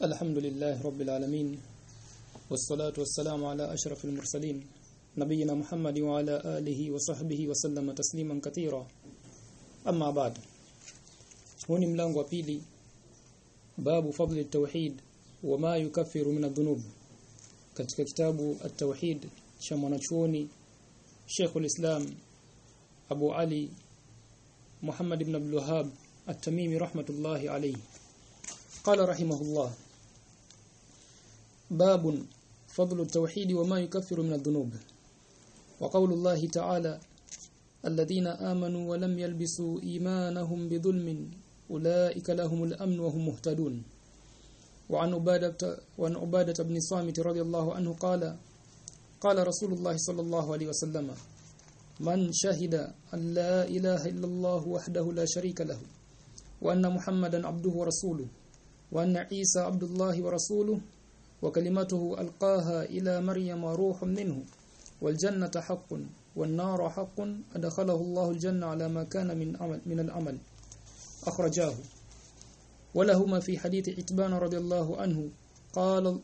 الحمد لله رب العالمين والصلاة والسلام على أشرف المرسلين نبينا محمد وعلى آله وصحبه وسلم تسليما كثيرا. أما بعد هوني ملانغ وبيلي باب فضل التوحيد وما يكفر من الذنوب. كتك كتاب التوحيد شمونتشوني شيخ الإسلام أبو علي محمد بن عبد الوهاب التميمي رحمة الله عليه. قال رحمه الله باب فضل التوحيد وما يكفر من الذنوب. وقول الله تعالى الذين آمنوا ولم يلبسوا إيمانهم بظلم أولئك لهم الأمن وهم مهتدون. وعن عبادة وعن عبادة بن صامت رضي الله عنه قال قال رسول الله صلى الله عليه وسلم من شهد أن لا إله إلا الله وحده لا شريك له وأن محمدا عبده ورسوله وأن عيسى عبد الله ورسوله وكلمته ألقاها إلى مريم روح منه والجنة حق والنار حق أدخله الله الجنة على ما كان من عمل من العمل. أخرجاه. ولهما في حديث عتبان رضي الله عنه قال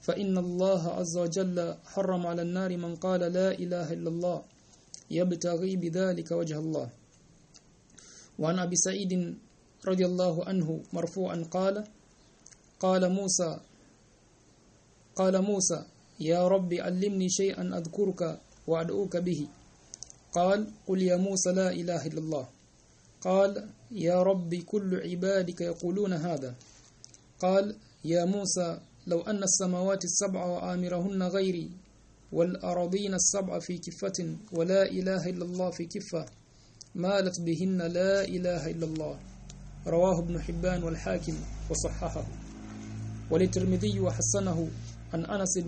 فإن الله عز وجل حرم على النار من قال لا إله إلا الله يبتغي بذلك وجه الله. وعن أبي سعيد رضي الله عنه مرفوعا قال قال موسى قال موسى يا رب علمني شيئا أذكرك وأدعوك به. قال قل يا موسى لا إله إلا الله. قال يا رب كل عبادك يقولون هذا. قال يا موسى لو أن السماوات السبع وآمرهن غيري والأرضين السبع في كفة ولا إله إلا الله في كفة مالت بهن لا إله إلا الله. رواه ابن حبان والحاكم وصححه. وللترمذي وحسنه عن أنس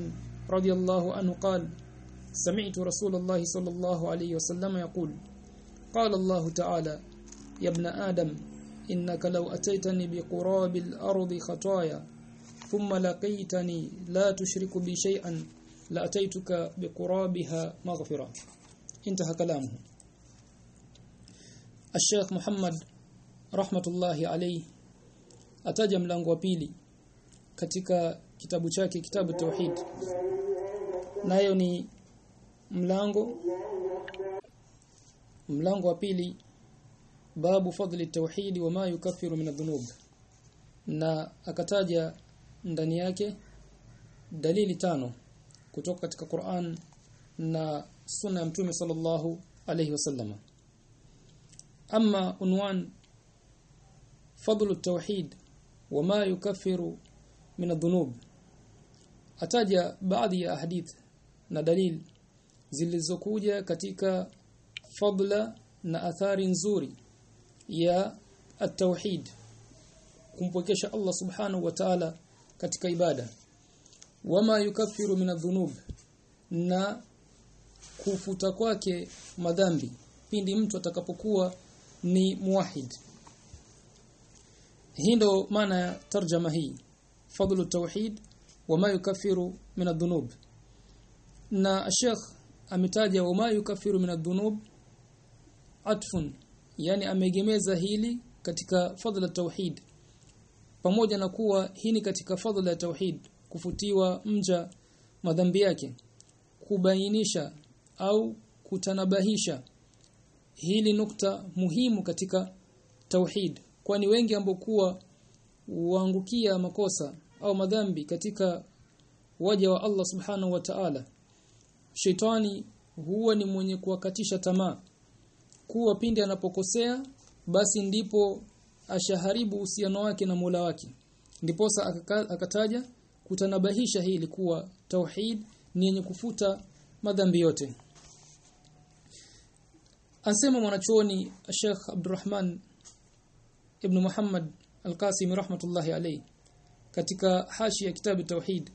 رضي الله عنه قال سمعت رسول الله صلى الله عليه وسلم يقول قال الله تعالى يا ابن آدم إنك لو أتيتني بقراب الأرض خطايا ثم لقيتني لا تشرك بي شيئا لأتيتك بقرابها مغفرة. انتهى كلامه. الشيخ محمد rahmatullahi alayhi ataja mlango wa katika kitabu chake kitabu tauhid. Nayo ni mlango mlango wa pili babu fadli tauhid wa ma yukaffiru min adh-dhunub. Na akataja ndani yake dalili tano kutoka katika Qur'an na sunna ya mtume sallallahu alayhi wasallam. Ama unwan fadlu tauhid wa ma yukaffiru min adh-dhunub ataja baadhi ya hadith na dalil zilizokuja katika fadla na athari nzuri ya at-tauhid kumpokesha Allah subhanahu wa ta'ala katika ibada. Wama yukaffiru min adh-dhunub na kufuta kwake madhambi pindi mtu atakapokuwa ni muwahid hii ndo maana ya tarjama hii fadlu tauhid wama yukaffiru min adh-dhunub. Na Sheikh ametaja wama yukaffiru min adh-dhunub atfun yani amegemeza hili katika fadla tauhid. Pamoja na kuwa hii ni katika fadla ya tauhid kufutiwa mja madhambi yake kubainisha au kutanabahisha. Hili nukta muhimu katika tauhid kwani wengi ambao kuwa uangukia makosa au madhambi katika waja wa Allah subhanahu wa ta'ala. Shetani huwa ni mwenye kuwakatisha tamaa. Kuwa pindi anapokosea basi ndipo ashaharibu uhusiano wake na Mola wake. Ndiposa akataja kutanabahisha hili kuwa tauhid ni yenye kufuta madhambi yote. Ansema mwanachuoni Sheikh Abdurrahman Ibn Muhammad Al-Qasim rahmatullahi alayhi katika hashi ya kitabu tauhid.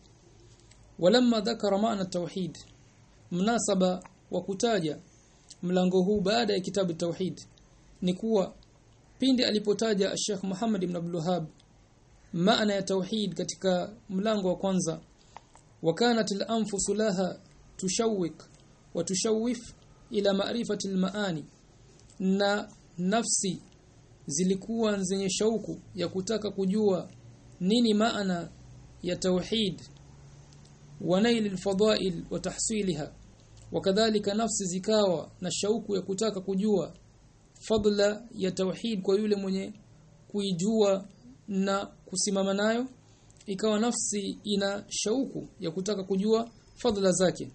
Walamma dhakara maana tauhid mnasaba wa kutaja mlango huu baada ya kitabu tauhid ni kuwa pindi alipotaja Sheikh Muhammad ibn Abdul Wahhab maana ya tauhid katika mlango wa kwanza wakanat al-anfus laha tushawik wa tushawif ila ma'rifati al-maani na nafsi zilikuwa zenye shauku ya kutaka kujua nini maana ya tauhid wa nail alfadail wa tahsilha wakadhalika nafsi zikawa na shauku ya kutaka kujua fadla ya tauhid kwa yule mwenye kuijua na kusimama nayo ikawa nafsi ina shauku ya kutaka kujua fadla zake.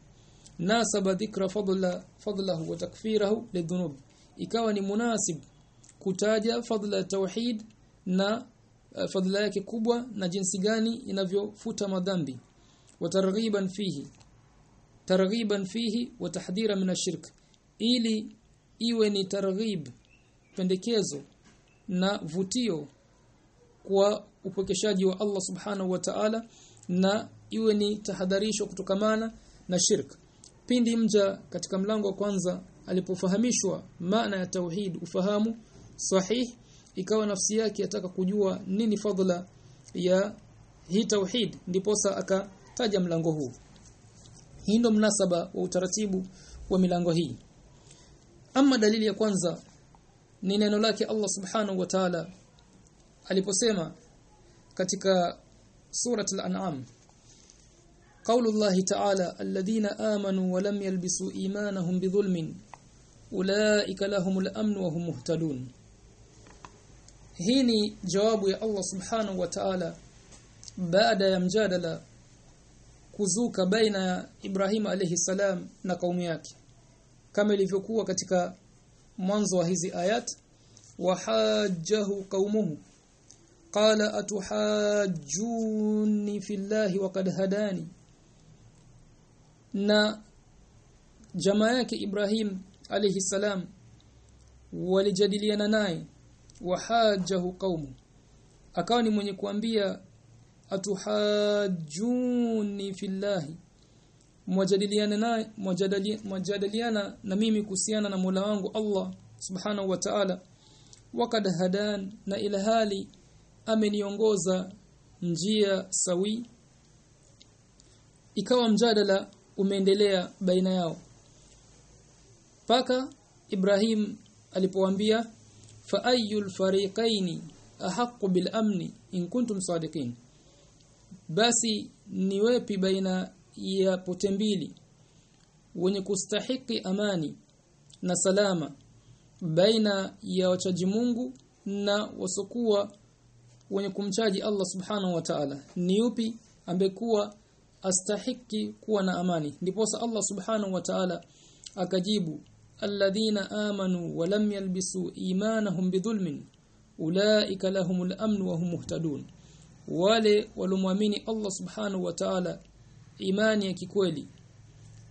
Nasaba dhikra fadla fadlahu wa takfirahu lidhunub. Ikawa ni munasib kutaja fadla tauhid na uh, fadla yake kubwa na jinsi gani inavyofuta madhambi. Wa targhiban fihi. Targhiban fihi wa tahdhira min ashirk ili iwe ni targhib pendekezo na vutio kwa upokeshaji wa Allah subhanahu wa ta'ala na iwe ni tahadharisho kutokamana na shirk. Pindi mja katika mlango wa kwanza alipofahamishwa maana ya tauhid ufahamu sahih ikawa nafsi yake yataka kujua nini fadhila ya hii tauhid ndiposa akataja mlango huu. Hii ndo mnasaba wa utaratibu wa milango hii. Ama dalili ya kwanza ni neno lake Allah subhanahu wa ta'ala aliposema katika surat al-an'am qaulullahi ta'ala alladhina amanu wa lam yalbisu imanahum bidhulmin ulaika lahumul amn wa hum muhtadun hii ni jawabu ya Allah subhanahu wa ta'ala baada ya mjadala kuzuka baina ya Ibrahim alayhi salam na kaumu yake. Kama ilivyokuwa katika mwanzo wa hizi ayat wahajjahu qaumuhu qala atuhajjuni fillahi waqad hadani. Na jamaa yake Ibrahim alayhi salam walijadiliana naye wahajjahu qaumu akawa ni mwenye kuambia atuhajuni fillahi. Mwajadiliana naye mwajadiliana na mimi kuhusiana na Mola wangu Allah subhanahu wa ta'ala. Wakad hadan na ila hali ameniongoza njia sawi. Ikawa mjadala umeendelea baina yao. Paka Ibrahim alipowaambia fa ayu fariqaini ahaqqu bil amni in kuntum sadiqin? Basi ni wepi baina ya pote mbili wenye kustahiki amani na salama baina ya wachaji Mungu na wasokuwa wenye kumchaji Allah subhanahu wa ta'ala. Ni yupi ambekuwa astahiki kuwa na amani? Ndiposa Allah subhanahu wa ta'ala akajibu alladhina amanu wa lam yalbisu imanahum bidhulmin ulaika amn wa hum muhtadun wale walomwamini Allah subhanahu wa ta'ala imani ya kikweli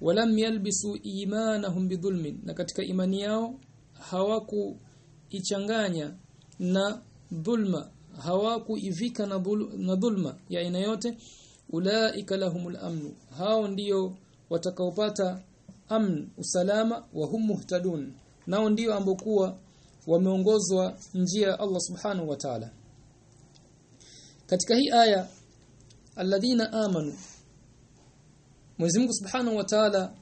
walam yalbisu imanahum bidhulmin na katika imani yao hawakuichanganya na dhulma. Hawakuivika na, dhul, na dhulma ya aina yote. Ulaika lahumul amnu. Hao ndiyo watakaopata amn usalama wa hum muhtadun. Nao ndio ambokuwa wameongozwa njia ya Allah subhanahu wa ta'ala. Katika hii aya alladhina amanu Mwenyezi Mungu Subhanahu wa Ta'ala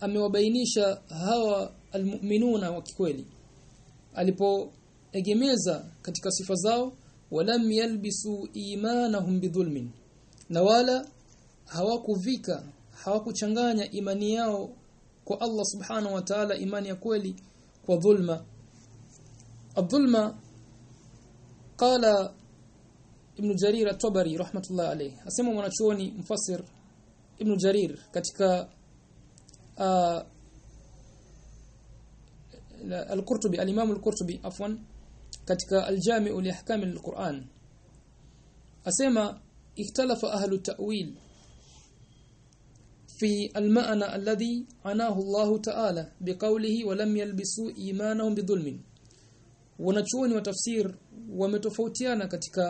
amewabainisha hawa almu'minuna wa kikweli. Alipoegemeza katika sifa zao walam yalbisu imanahum bidhulmin. Na wala hawakuvika hawakuchanganya imani yao kwa Allah Subhanahu wa Ta'ala imani ya kweli kwa dhulma قال ابن جرير الطبري رحمه الله عليه asema mwanachuoni mfasir ibn Jarir katika uh, al-Qurtubi al-Imam al-Qurtubi afwan katika al-Jami' li ahkam al-Quran asema ikhtalafa ahlu ta'wil في المعنى الذي عناه الله تعالى بقوله ولم يلبسوا إيمانهم بظلم ونحوني وتفسير ومتفوتيانا ketika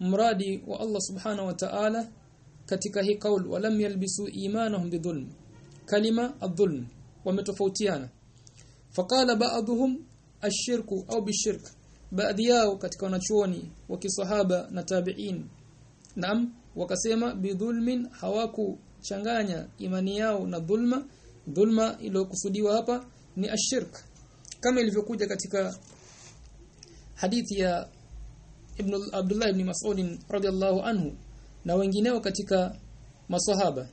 مرادي والله سبحانه وتعالى ketika هي قول ولم يلبسوا إيمانهم بظلم كلمة الظلم ومتفوتيانا فقال بعضهم الشرك أو بالشرك بعض ياو ketika ونحوني وكصحابه نتابعين نعم وكسيما بظلم حواكو hawakuchanganya imani yao na dhulma. Dhulma iliyokusudiwa hapa ni ashirk kama ilivyokuja katika hadithi ya ibn Abdullah ibn Mas'ud radhiyallahu anhu na wengineo katika maswahaba.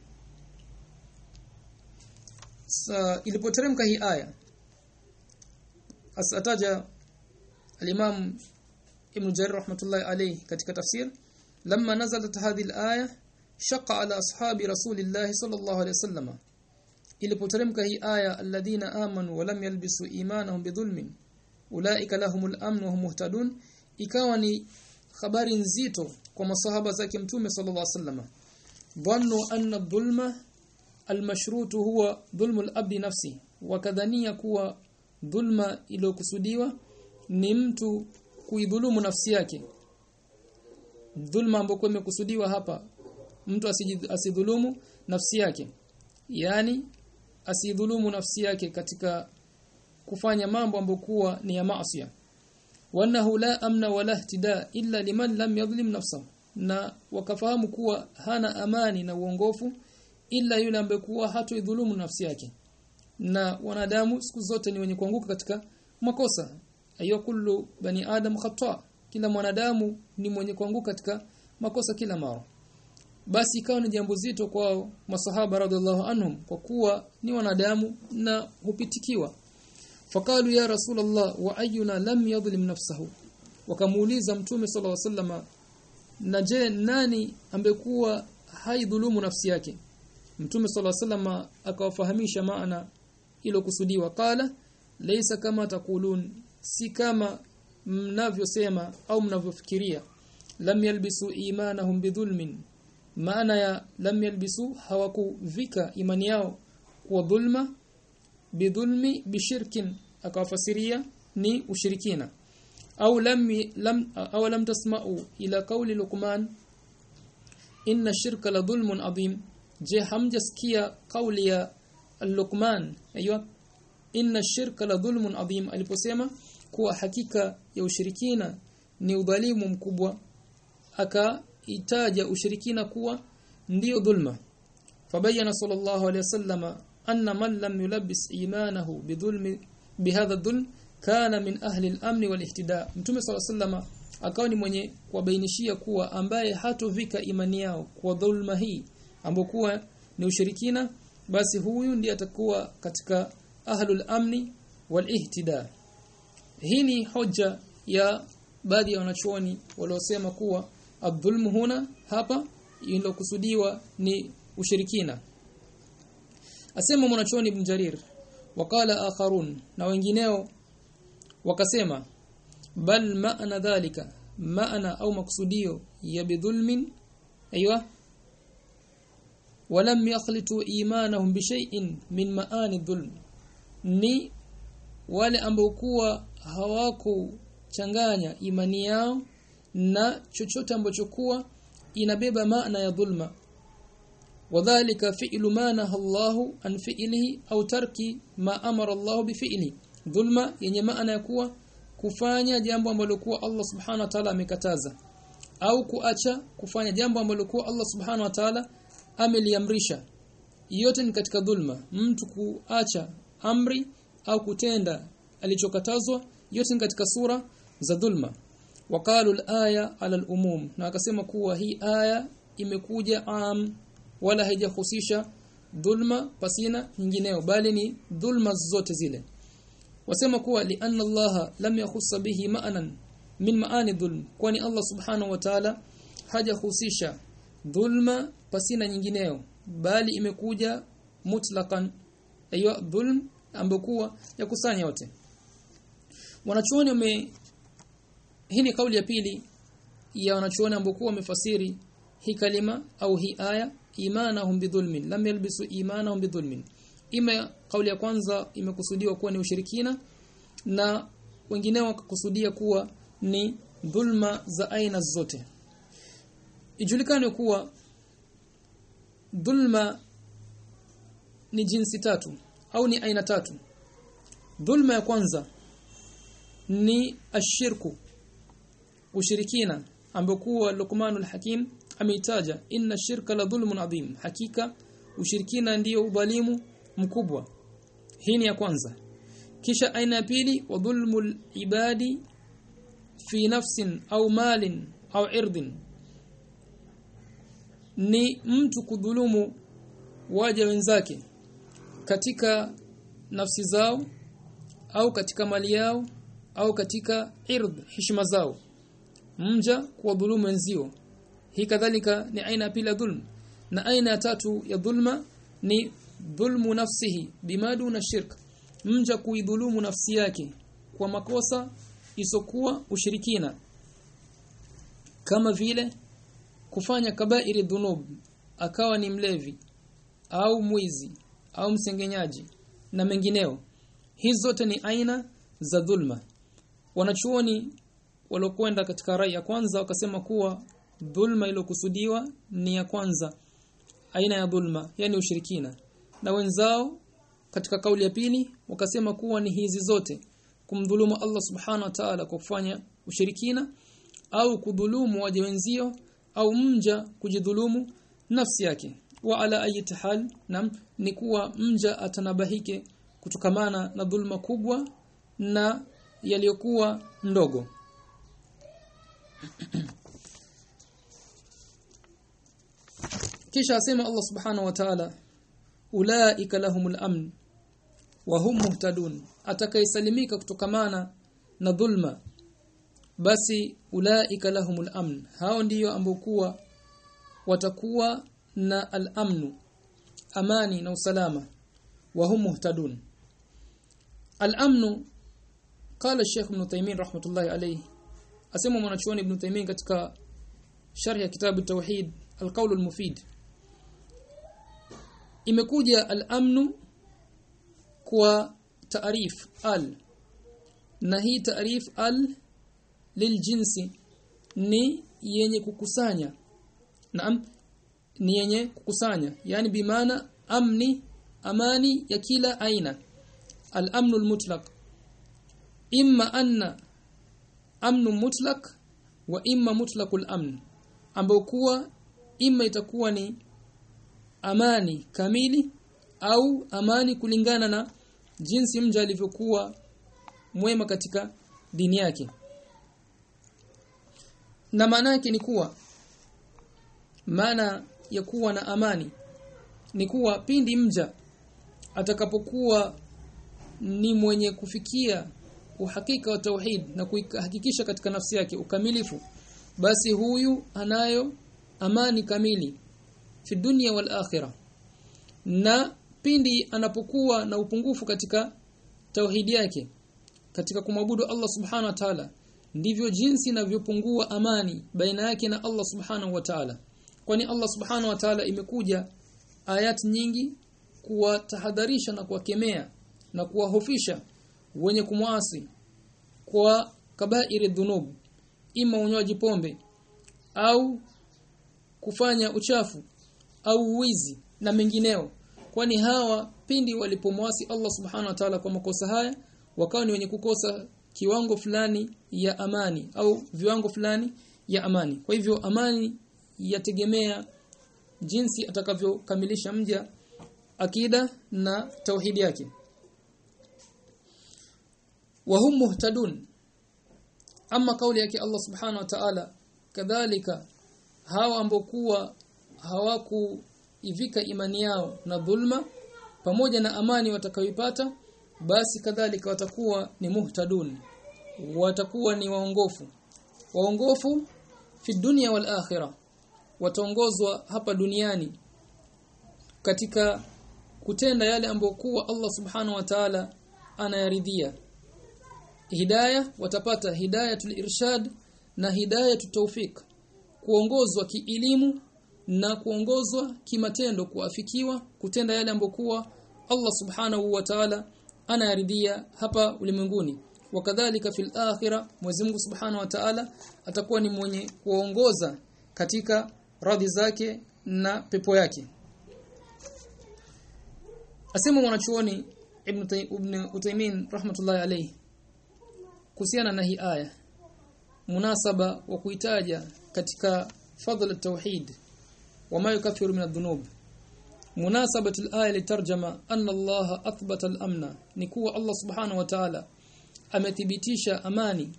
Ilipoteremka hii aya asataja al-Imam Ibn Jarir rahmatullahi alayhi katika tafsir lamma nazalat hadhihi al-aya shaqqa ala ashabi rasulillah sallallahu alayhi wasallam ilipoteremka hii aya alladhina amanu wa lam yalbisu imanahum bidhulmin ulaika lahumul amn wa hum muhtadun ikawa ni habari nzito kwa masahaba zake mtume sallallahu alayhi wasallam dhannu anna dhulma almashrutu huwa dhulmu al-abdi nafsi wakadhania kuwa dhulma iliyokusudiwa ni mtu kuidhulumu nafsi yake dhulma ambayo imekusudiwa hapa mtu asidhulumu nafsi yake. Yani asidhulumu nafsi yake katika kufanya mambo ambokuwa ni ya maasi wanahu la amna wala ihtida illa liman lam yadhlim nafsahu. Na wakafahamu kuwa hana amani na uongofu ila yule ambaye kuwa hatoidhulumu nafsi yake. Na wanadamu siku zote ni wenye kuanguka katika makosa. Ayo kullu bani adam khata. Kila mwanadamu ni mwenye kuanguka katika makosa kila mara basi ikawa ni jambo zito kwao masahaba radhiallahu anhum kwa kuwa ni wanadamu na hupitikiwa. Faqalu ya rasulullah wa ayuna lam yadhlim nafsahu? Wakamuuliza mtume sallallahu alaihi wasallam na je nani ambekuwa haidhulumu nafsi yake? Mtume sallallahu alaihi wasallam akawafahamisha maana ilo kusudiwa. Qala laysa kama takulun si kama mnavyosema au mnavyofikiria. Lam yalbisu imanahum bidhulmin maana ya lam yalbisu hawakuvika imani yao kwa dhulma bidhulmi bishirkin akawafasiria ni ushirikina. Au lam lam au lam tasma'u ila qawli luqman inna shirka la dhulmun adhim. Je hamjasikia kauli ya luqman? Aiywa inna shirka la dhulmun adhim aliposema kuwa hakika ya ushirikina ni udhalimu mkubwa akaitaja ushirikina kuwa ndiyo dhulma. Fabayana sallallahu alayhi wasallama anna man lam yulabbis imanahu bidhulmi bihadha dhulm kana min ahli al-amn wal-ihtida. Mtume sallallahu alayhi wasallama akawa ni mwenye kuwabainishia kuwa ambaye hatovika imani yao kwa dhulma hii ambokuwa ni ushirikina basi huyu ndiye atakuwa katika ahlul amni wal ihtida hii ni hoja ya baadhi ya wanachuoni waliosema kuwa adhulmu huna hapa ililokusudiwa ni ushirikina. Asema mwanachoni ibn Jarir wakala akharun na wengineo wakasema bal maana dhalika maana au maksudio ya bidhulmin aiywa walam yakhlitu imanahum bishay'in min maani dhulm ni wale ambao kuwa hawakuchanganya imani yao na chochote ambacho kuwa inabeba maana ya dhulma. Wadhālika fi'lu ma nahallahu an fi'lihi au tarki ma amara Allah bifi'li dhulma yenye maana ya kuwa kufanya jambo ambalo kuwa Allah subhanahu wa ta'ala amekataza. Au kuacha kufanya jambo ambalo kuwa Allah subhanahu wa ta'ala ameliamrisha. Yote ni katika dhulma. Mtu kuacha amri au kutenda alichokatazwa yote ni katika sura za dhulma waqalu al-aya ala al-umum na akasema kuwa hii aya imekuja am wala haijahusisha dhulma pasina nyingineo bali ni dhulma zote zile. Wasema kuwa li anna Allah lam yakhussa bihi manan min maani dhulm kwani Allah subhanahu wa ta'ala hajahusisha dhulma pasina nyingineo bali imekuja mutlaqan ayo dhulm ambokuwa yakusanya yote wanachuoni hii ni kauli ya pili ya wanachuoni ambao wamefasiri hii kalima au hii aya imanahum bidhulmin. Lam yalbisu imanahum bidhulmin. Ima kauli ya kwanza imekusudiwa kuwa ni ushirikina na wengineo wakakusudia kuwa ni dhulma za aina zote. Ijulikane kuwa dhulma ni jinsi tatu au ni aina tatu. Dhulma ya kwanza ni ashirku ushirikina ambokuwa Luqmanul Hakim ameitaja inna shirka la dhulmun adhim. Hakika ushirikina ndiyo udhalimu mkubwa. Hii ni ya kwanza. Kisha aina ya pili wa dhulmul ibadi fi nafsin au malin au irdin. Ni mtu kudhulumu waja wenzake katika nafsi zao au katika mali yao au katika ird heshima zao mja kuwadhulumu wenzio hii kadhalika ni aina ya pili ya dhulm. Na aina ya tatu ya dhulma ni dhulmu nafsihi bimadu na shirk. Mja kuidhulumu nafsi yake kwa makosa isokuwa ushirikina. Kama vile kufanya kabairi dhunub akawa ni mlevi au mwizi au msengenyaji na mengineo. Hizi zote ni aina za dhulma. Wanachuoni waliokwenda katika rai ya kwanza wakasema kuwa dhulma iliyokusudiwa ni ya kwanza aina ya dhulma yani ushirikina. Na wenzao katika kauli ya pili wakasema kuwa ni hizi zote kumdhulumu Allah subhanahu wa ta'ala kwa kufanya ushirikina au kudhulumu waje wenzio au mja kujidhulumu nafsi yake. Wa ala ayati hal nam ni kuwa mja atanabahike kutokamana na dhulma kubwa na yaliyokuwa ndogo kisha asema Allah subhanahu wa ta'ala ulaika lahumul amn wa hum muhtadun atakayesalimika kutokamana na dhulma basi ulaika lahumul amn hao ndiyo ambao kuwa watakuwa na al-amnu amani na usalama wa hum muhtadun al-amnu qala Sheikh Ibn Taymiyyah rahmatullahi alayhi asema mwanachuoni Ibn Taymiyyah katika sharh ya kitabu tauhid al-qawl al-mufid. Imekuja al-amnu kwa taarif al. Na hii taarif al liljinsi ni yenye kukusanya. Naam ni yenye kukusanya. Yani bimaana amni amani ya kila aina. Al-amnu al-mutlaq. Imma anna amnu mutlak wa imma mutlaqul amn ambao kuwa imma itakuwa ni amani kamili au amani kulingana na jinsi mja alivyokuwa mwema katika dini yake. Na maana yake ni kuwa maana ya kuwa na amani ni kuwa pindi mja atakapokuwa ni mwenye kufikia uhakika wa tauhid na kuhakikisha katika nafsi yake ukamilifu basi huyu anayo amani kamili fi dunia wal akhirah. Na pindi anapokuwa na upungufu katika tauhidi yake katika kumwabudu Allah subhanahu wa ta'ala ndivyo jinsi inavyopungua amani baina yake na Allah subhanahu wa ta'ala. Kwani Allah subhanahu wa ta'ala imekuja ayat nyingi kuwatahadharisha na kuwakemea na kuwahofisha wenye kumwasi kwa kabairi dhunub ima unywaji pombe au kufanya uchafu au wizi na mengineo. Kwani hawa pindi walipomwasi Allah subhanahu wa ta'ala kwa makosa haya wakawa ni wenye kukosa kiwango fulani ya amani au viwango fulani ya amani. Kwa hivyo amani yategemea jinsi atakavyokamilisha mja akida na tauhidi yake wa hum muhtadun. Ama kauli yake Allah subhanahu wa ta'ala kadhalika hawa ambokuwa hawakuivika imani yao na dhulma pamoja na amani watakayoipata basi kadhalika watakuwa ni muhtadun. Watakuwa ni waongofu. Waongofu fi dunya wal akhirah. Wataongozwa hapa duniani katika kutenda yale ambayo kuwa Allah subhanahu wa ta'ala anayaridhia hidayah watapata hidayatul irshad na hidayatul tawfik kuongozwa kielimu na kuongozwa kimatendo kuafikiwa kutenda yale ambokuwa Allah subhanahu wa ta'ala anayaridhia hapa ulimwenguni. Wakadhalika fil akhira Mwenyezi Mungu Subhanahu wa Ta'ala atakuwa ni mwenye kuongoza katika radhi zake na pepo yake. Asema mwanachuoni Ibn Ibn Utaymin rahmatullahi alayhi kuhusiana na hii aya munasaba wa kuitaja katika fadhila tauhid wama yukathiru min adh-dhunub مناسبه الايه لترجمه ان الله اثبت الامن ni kuwa Allah subhanahu wa ta'ala amethibitisha amani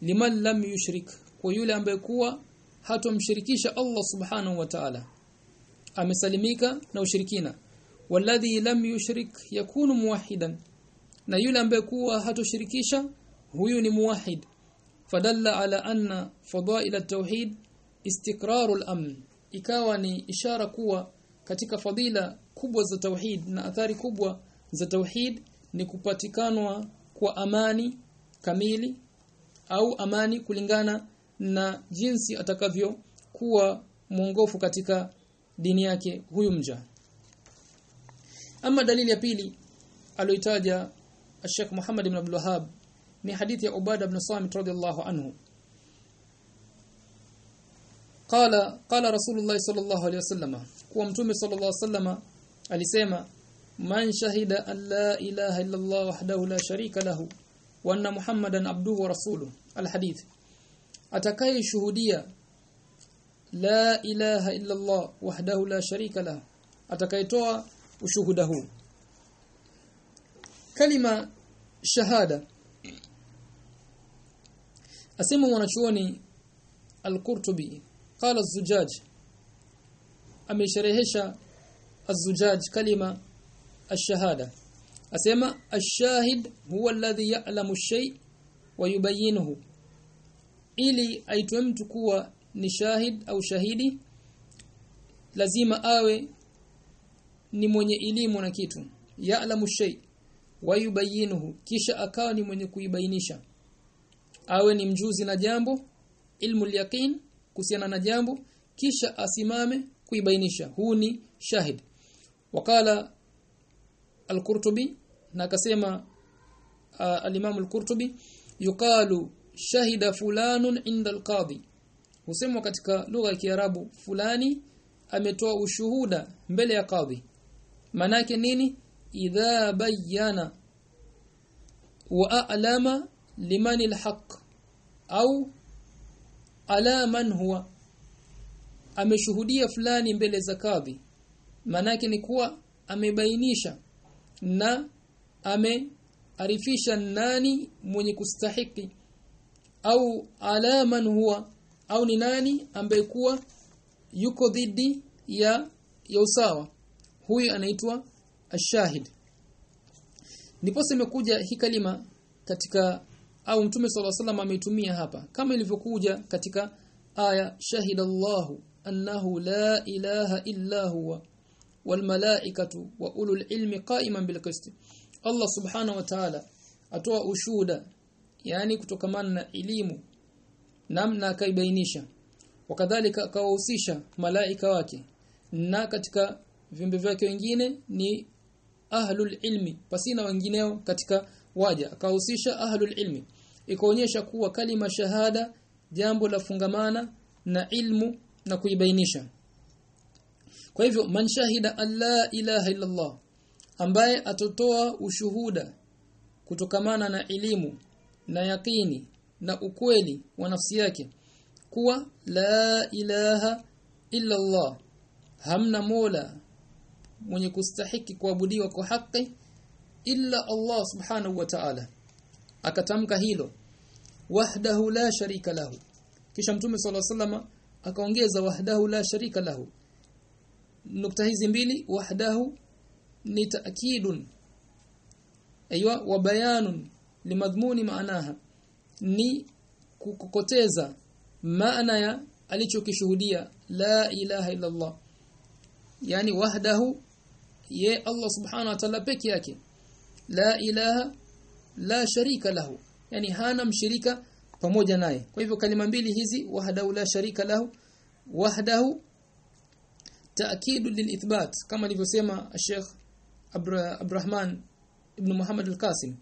liman lam yushrik kwa yule ambaye kuwa hatomshirikisha Allah subhanahu wa ta'ala amesalimika na ushirikina walladhi lam yushrik yakunu muwahidan na yule ambaye kuwa hatoshirikisha huyu ni muwahid fadalla ala anna fadail at-tauhid istiqraru al-amn. Ikawa ni ishara kuwa katika fadila kubwa za tauhid na athari kubwa za tauhid ni kupatikanwa kwa amani kamili au amani kulingana na jinsi atakavyo kuwa mwongofu katika dini yake huyu mja. Ama dalili ya pili aloitaja Sheikh Muhammad ibn Abdul Wahhab ni hadithi ya Ubada ibn Samit radiyallahu anhu qala qala Rasulullah sallallahu alayhi wasallam kuwa mtume sallallahu alayhi wasallam alisema man shahida an la ilaha illa Allah wahdahu la sharika lahu wa anna Muhammadan abduhu wa rasuluhu alhadith atakaye shuhudia la ilaha illa Allah wahdahu la sharika lahu atakayetoa ushuhuda huu kalima shahada asema mwanachuoni al-Qurtubi qala az-Zujaj. Amesharehesha az-Zujaj kalima ash-shahada. Asema ash-shahid huwa alladhi ya'lamu ash-shay wa yubayyinuhu. Ili aitwe mtu kuwa ni shahid au shahidi lazima awe ni mwenye elimu na kitu. Ya'lamu shay wa yubayyinuhu. Kisha akawa ni mwenye kuibainisha awe ni mjuzi na jambo ilmu yaqin kuhusiana na jambo kisha asimame kuibainisha. Huu ni shahid. Wakala al-Qurtubi na akasema uh, al-Imam al-Qurtubi yuqalu shahida fulanun inda al-qadi. Husemwa katika lugha ya Kiarabu fulani ametoa ushuhuda mbele ya kadhi manake nini? Idha bayyana wa a'lama liman alhaq au ala man huwa ameshuhudia fulani mbele za kadhi manake ni kuwa amebainisha na amearifisha nani mwenye kustahiki au ala man huwa au ni nani ambaye kuwa yuko dhidi ya ya usawa. Huyu anaitwa ashahid ndipo simekuja hii kalima katika au mtume sala sallam ameitumia hapa kama ilivyokuja katika aya shahida Allahu annahu la ilaha illa huwa wal malaikatu wa ulul ilmi qa'iman bil qist. Allah subhanahu wa ta'ala atoa ushuhuda yani kutokamana na elimu namna akaibainisha wakadhalika akawahusisha malaika wake na katika viumbe vyake wengine ni ahlul ilmi pasina wengineo katika waja akahusisha ahlul ilmi ikaonyesha kuwa kalima shahada jambo la fungamana na ilmu na kuibainisha. Kwa hivyo man shahida alla la ilaha illa Allah ambaye atotoa ushuhuda kutokamana na elimu na yakini na ukweli wa nafsi yake kuwa la ilaha illa Allah hamna mola mwenye kustahiki kuabudiwa kwa haki illa Allah subhanahu wa ta'ala akatamka hilo wahdahu la sharika lahu. Kisha mtume sala salama akaongeza wahdahu la sharika lahu. Nukta hizi mbili wahdahu ni taakidun aiywa wa bayanun limadhmuni maanaha ni kukokoteza maana ya alichokishuhudia la ilaha illa Allah yani wahdahu ye Allah subhanahu wa ta'ala peke yake la ilaha la sharika lahu. Yani hana mshirika pamoja naye. Kwa hivyo kalima mbili hizi wahdahu la sharika lahu wahdahu taakidu lilithbat kama alivyosema Sheikh Abdurrahman ibn Muhammad al-Qasim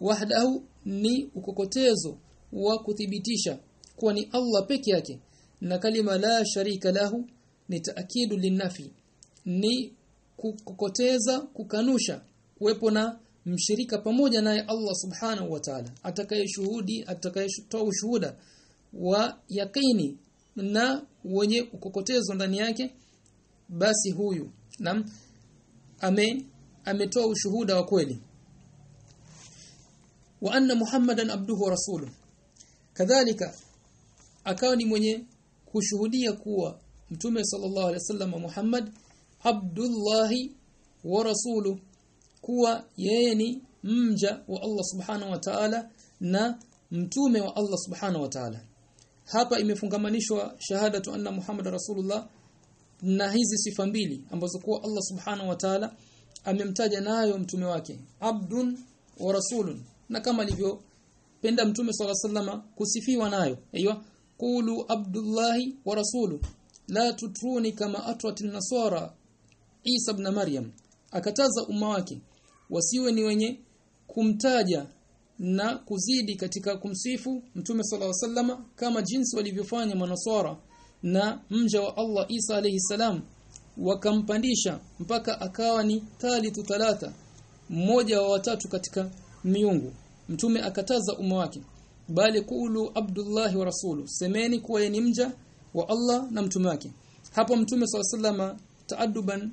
wahdahu ni ukokotezo wa kuthibitisha kuwa ni Allah peke yake. Na kalima la sharika lahu ni taakidu linafi ni kukokoteza kukanusha kuwepo na mshirika pamoja naye Allah subhanahu wa ta'ala atakayeshuhudi atakayetoa ushuhuda wa yakini na wenye ukokotezo ndani yake basi huyu nam ame ametoa ushuhuda wa kweli. Wa anna muhammadan abduhu wa rasuluhu kadhalika akawa ni mwenye kushuhudia kuwa mtume sallallahu alaihi wasallam Muhammad Abdullahi wa rasulu kuwa yeye ni mja wa Allah subhanahu wa ta'ala na mtume wa Allah subhanahu wa ta'ala. Hapa imefungamanishwa shahadatu anna Muhammad rasulullah na hizi sifa mbili ambazo kuwa Allah subhanahu wa ta'ala amemtaja nayo mtume wake abdun wa rasulun. Na kama alivyopenda mtume swalla salama kusifiwa nayo aiywa qulu abdullahi wa rasulu la tutruni kama atwatin nasara Isa ibn Maryam. Akataza umma wake wasiwe ni wenye kumtaja na kuzidi katika kumsifu mtume صلى الله عليه kama jinsi walivyofanya manasara na mja wa Allah Isa alayhi salam wakampandisha mpaka akawa ni tali tutalata mmoja wa watatu katika miungu. Mtume akataza umma wake bali kulu abdullahi wa rasulu semeni kuwa ni mja wa Allah na mtume wake. Hapo mtume sallallahu alaihi wasallam taaduban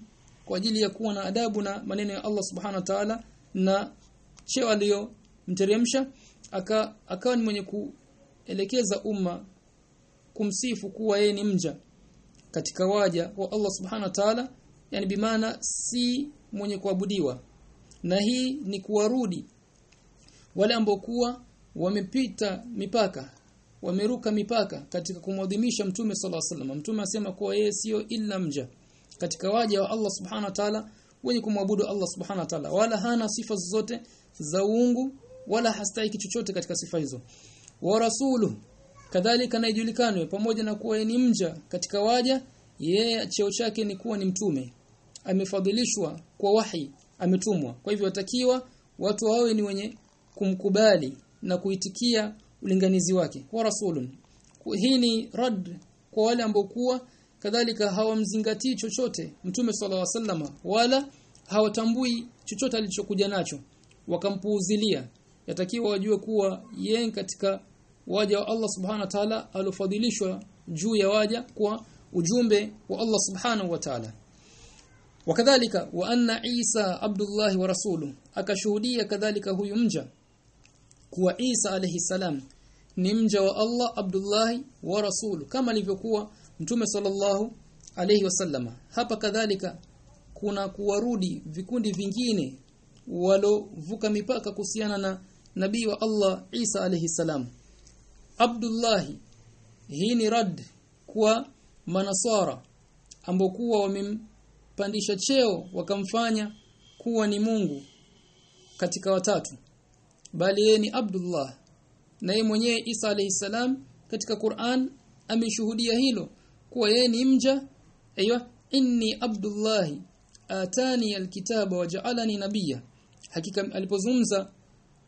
kwa ajili ya kuwa na adabu na maneno ya Allah subhana wa ta'ala na cheo aliyomteremsha aka akawa ni mwenye kuelekeza umma kumsifu kuwa yeye ni mja katika waja wa Allah subhana wa ta'ala yani bimaana si mwenye kuabudiwa. Na hii ni kuwarudi wale ambao kuwa wamepita mipaka wameruka mipaka katika kumwadhimisha mtume sallallahu alaihi wasallam. Mtume asema kuwa yeye sio illa mja katika waja wa Allah subhanahu wa ta'ala wenye kumwabudu Allah subhanahu wa ta'ala. Wala hana sifa zote za uungu wala hastahiki chochote katika sifa hizo. Wa rasulu kadhalika naijulikanwe pamoja na kuwa ni mja katika waja yeye cheo chake ni kuwa ni mtume. Amefadhilishwa kwa wahi ametumwa. Kwa hivyo watakiwa watu wawe ni wenye kumkubali na kuitikia ulinganizi wake. Wa rasulun hii ni rad kwa wale ambao kuwa kadhalika hawamzingatii chochote mtume sallallahu alaihi wasallama wala hawatambui chochote alichokuja nacho. Wakampuuzilia. Yatakiwa wajue kuwa yeye katika waja wa Allah subhanahu wa ta'ala alofadhilishwa juu ya waja kwa ujumbe wa Allah subhanahu wa ta'ala. Wakadhalika wa anna Isa Abdullah wa rasulu akashuhudia kadhalika huyu mja kuwa Isa alayhi salam ni mja wa Allah Abdullah wa rasulu kama alivyokuwa mtume sallallahu alayhi wasallama hapa kadhalika kuna kuwarudi vikundi vingine walovuka mipaka kuhusiana na nabii wa Allah Isa alayhi salam. Abdullah hii ni rad kwa manasara ambao kuwa wamempandisha cheo wakamfanya kuwa ni Mungu katika watatu. Bali yeye ni Abdullah na yeye mwenyewe Isa alayhi salam katika Qur'an ameshuhudia hilo kuwa yeye ni mja aiywa inni Abdullah atani alkitaba waja'alani nabiyya. Hakika alipozungumza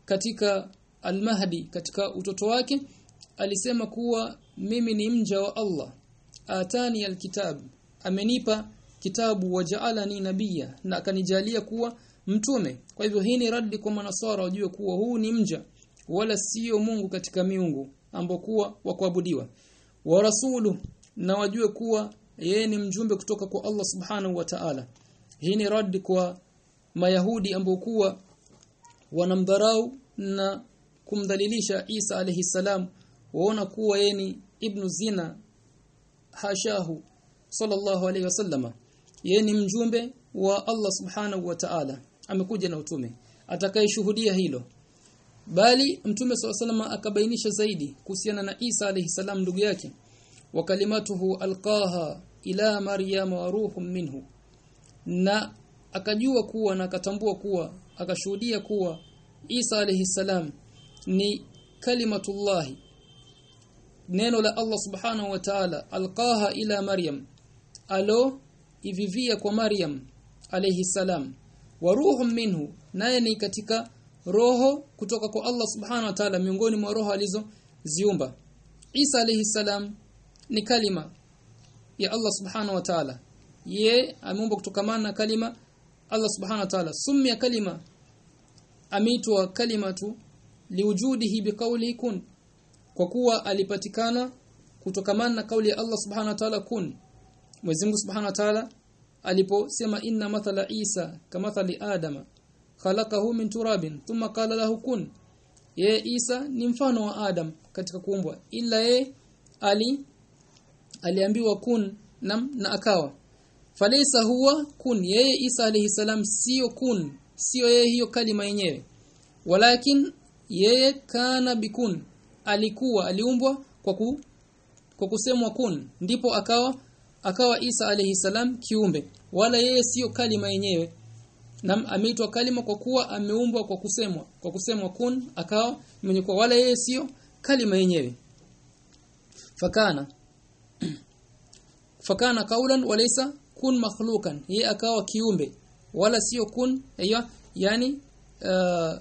katika almahdi katika utoto wake alisema kuwa mimi ni mja wa Allah atani alkitab. Amenipa kitabu waja'alani nabiyya na akanijalia kuwa mtume. Kwa hivyo hii ni radi kwa manasara wajue kuwa huu ni mja wala sio Mungu katika miungu ambao kuwa wa kuabudiwa. Wa rasulu na wajue kuwa yeye ni mjumbe kutoka kwa Allah subhanahu wa ta'ala. Hii ni radi kwa mayahudi ambao kuwa wanamdharau na kumdhalilisha Isa alayhi salam waona kuwa yeye ni ibnu zina hashahu sallallahu alayhi wasallama. Yeye ni mjumbe wa Allah subhanahu wa ta'ala. Amekuja na utume. Atakayeshuhudia hilo. Bali mtume sallallahu alayhi wasallama akabainisha zaidi kuhusiana na Isa alayhi salam ndugu yake wa kalimatuhu alqaha ila maryam wa ruhum minhu. Na akajua kuwa na akatambua kuwa akashuhudia kuwa Isa alayhi salam ni kalimatullah neno la Allah subhanahu wa ta'ala alqaha ila maryam alo ivivia kwa maryam alayhi salam. Wa ruhum minhu naye ni katika roho kutoka kwa Allah subhanahu wa ta'ala miongoni mwa roho alizo ziumba Isa alayhi salam ni kalima ya Allah subhanahu wa ta'ala. Ye ameumba kutokamana na kalima Allah subhanahu wa ta'ala. Sumia kalima ameitwa kalimatu liwujudihi biqawli kun. Kwa kuwa alipatikana kutokamana na kauli ya Allah subhanahu wa ta'ala kun. Mwenyezi Mungu subhanahu wa ta'ala aliposema inna mathala Isa kamathali Adama khalaqahu min turabin thumma qala lahu kun. Ye Isa ni mfano wa Adam katika kuumbwa ila ye ali aliambiwa kun na, na akawa. Falaysa huwa kun yeye Isa alayhi salam sio kun sio yeye hiyo kalima yenyewe. Walakin yeye kana bikun alikuwa aliumbwa kwa ku, kwa kusemwa kun. Ndipo akawa akawa Isa alayhi salam kiumbe. Wala yeye sio kalima yenyewe. Nam ameitwa kalima kwa kuwa ameumbwa kwa kusemwa kwa kusemwa kun akawa mwenye kwa wala yeye sio kalima yenyewe. Fakana fakana kaulan walaysa kun makhlukan yeye akawa kiumbe. Wala sio kun hiyo yani uh,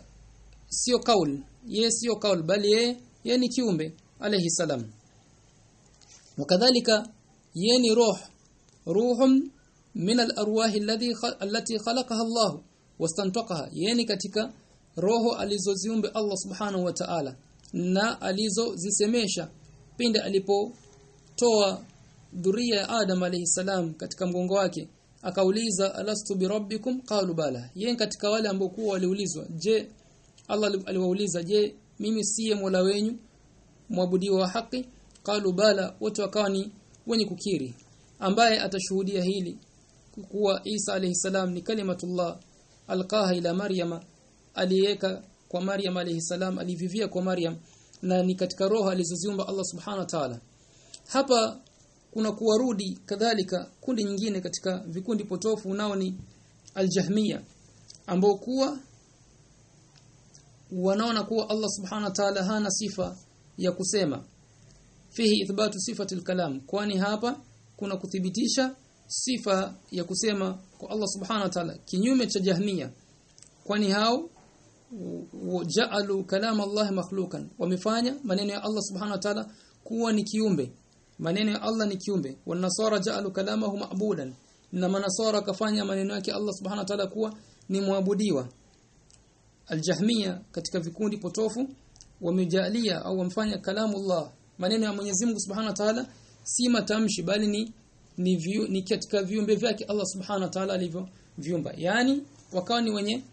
sio kaul yeye sio kaul bali yeye yeye kiumbe alayhi salam. Wakadhalika yeye ni roh. Ruhum min al-arwah alladhi allati khalaqaha Allah wastantaqaha yani katika roho alizoziumbe Allah subhanahu wa ta'ala na alizozisemesha pinde alipotoa dhuria ya Adam alayhi salam katika mgongo wake. Akauliza alastu bi rabbikum? Qalu bala. Yeye katika wale ambao kuwa waliulizwa. Je Allah aliwauliza je mimi siye Mola wenyu mwabudiwa wa haki? Qalu bala. Wote wakawa ni wenye kukiri. Ambaye atashuhudia hili kuwa Isa alayhi salam ni kalimatullah alqaha ila Maryama aliyeka kwa Maryam alayhi salam alivivia kwa Maryam na ni katika roho alizoziumba Allah subhanahu wa ta'ala. Hapa kuna kuwarudi kadhalika kundi nyingine katika vikundi potofu nao ni aljahmia ambao kuwa wanaona kuwa Allah subhana wa ta'ala hana sifa ya kusema. Fihi ithbatu sifati alkalam kwani hapa kuna kuthibitisha sifa ya kusema kwa Allah subhana wa ta'ala kinyume cha jahmia kwani hao ja'alu kalam Allah makhlukan wamefanya maneno ya Allah subhana wa ta'ala kuwa ni kiumbe maneno ya Allah ni kiumbe. Wanasara ja'alu kalamahu ma'budan. Na manasara kafanya maneno yake Allah subhanahu wa ta'ala kuwa ni muabudiwa aljahmia katika vikundi potofu wamejalia au wamfanya kalamu Allah maneno ya Mwenyezi Mungu subhanahu wa ta'ala si matamshi bali ni ni, vyu, ni katika viumbe vyake Allah subhanahu wa ta'ala alivyo viumba yani wakawa ni wenye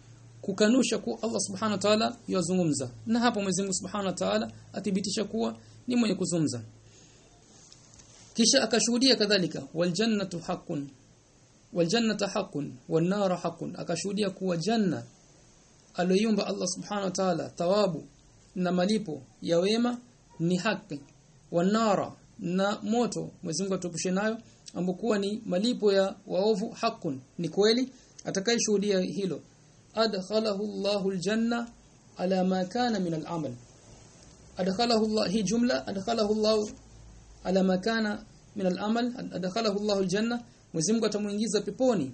kukanusha kuwa Allah subhanahu wa ta'ala yazungumza na hapo Mwenyezi Mungu subhanahu wa ta'ala athibitisha kuwa ni mwenye kuzungumza kisha akashuhudia kadhalika wal jannatu haqqun. Wal jannatu haqqun wan nar haqqun. Akashuhudia kuwa janna aliyumba Allah subhanahu wa ta'ala thawabu na malipo ya wema ni haki wanara na moto Mwenyezi Mungu atupushe nayo ambokuwa ni malipo ya waovu hakun ni kweli. Atakayeshuhudia hilo adkhalahu Allahu aljanna ala ma kana min al'amal. Adkhalahu Allah hi jumla adkhalahu Allah ala ma kana al-amal adkhalahu Allah aljanna Mwenyezi atamuingiza peponi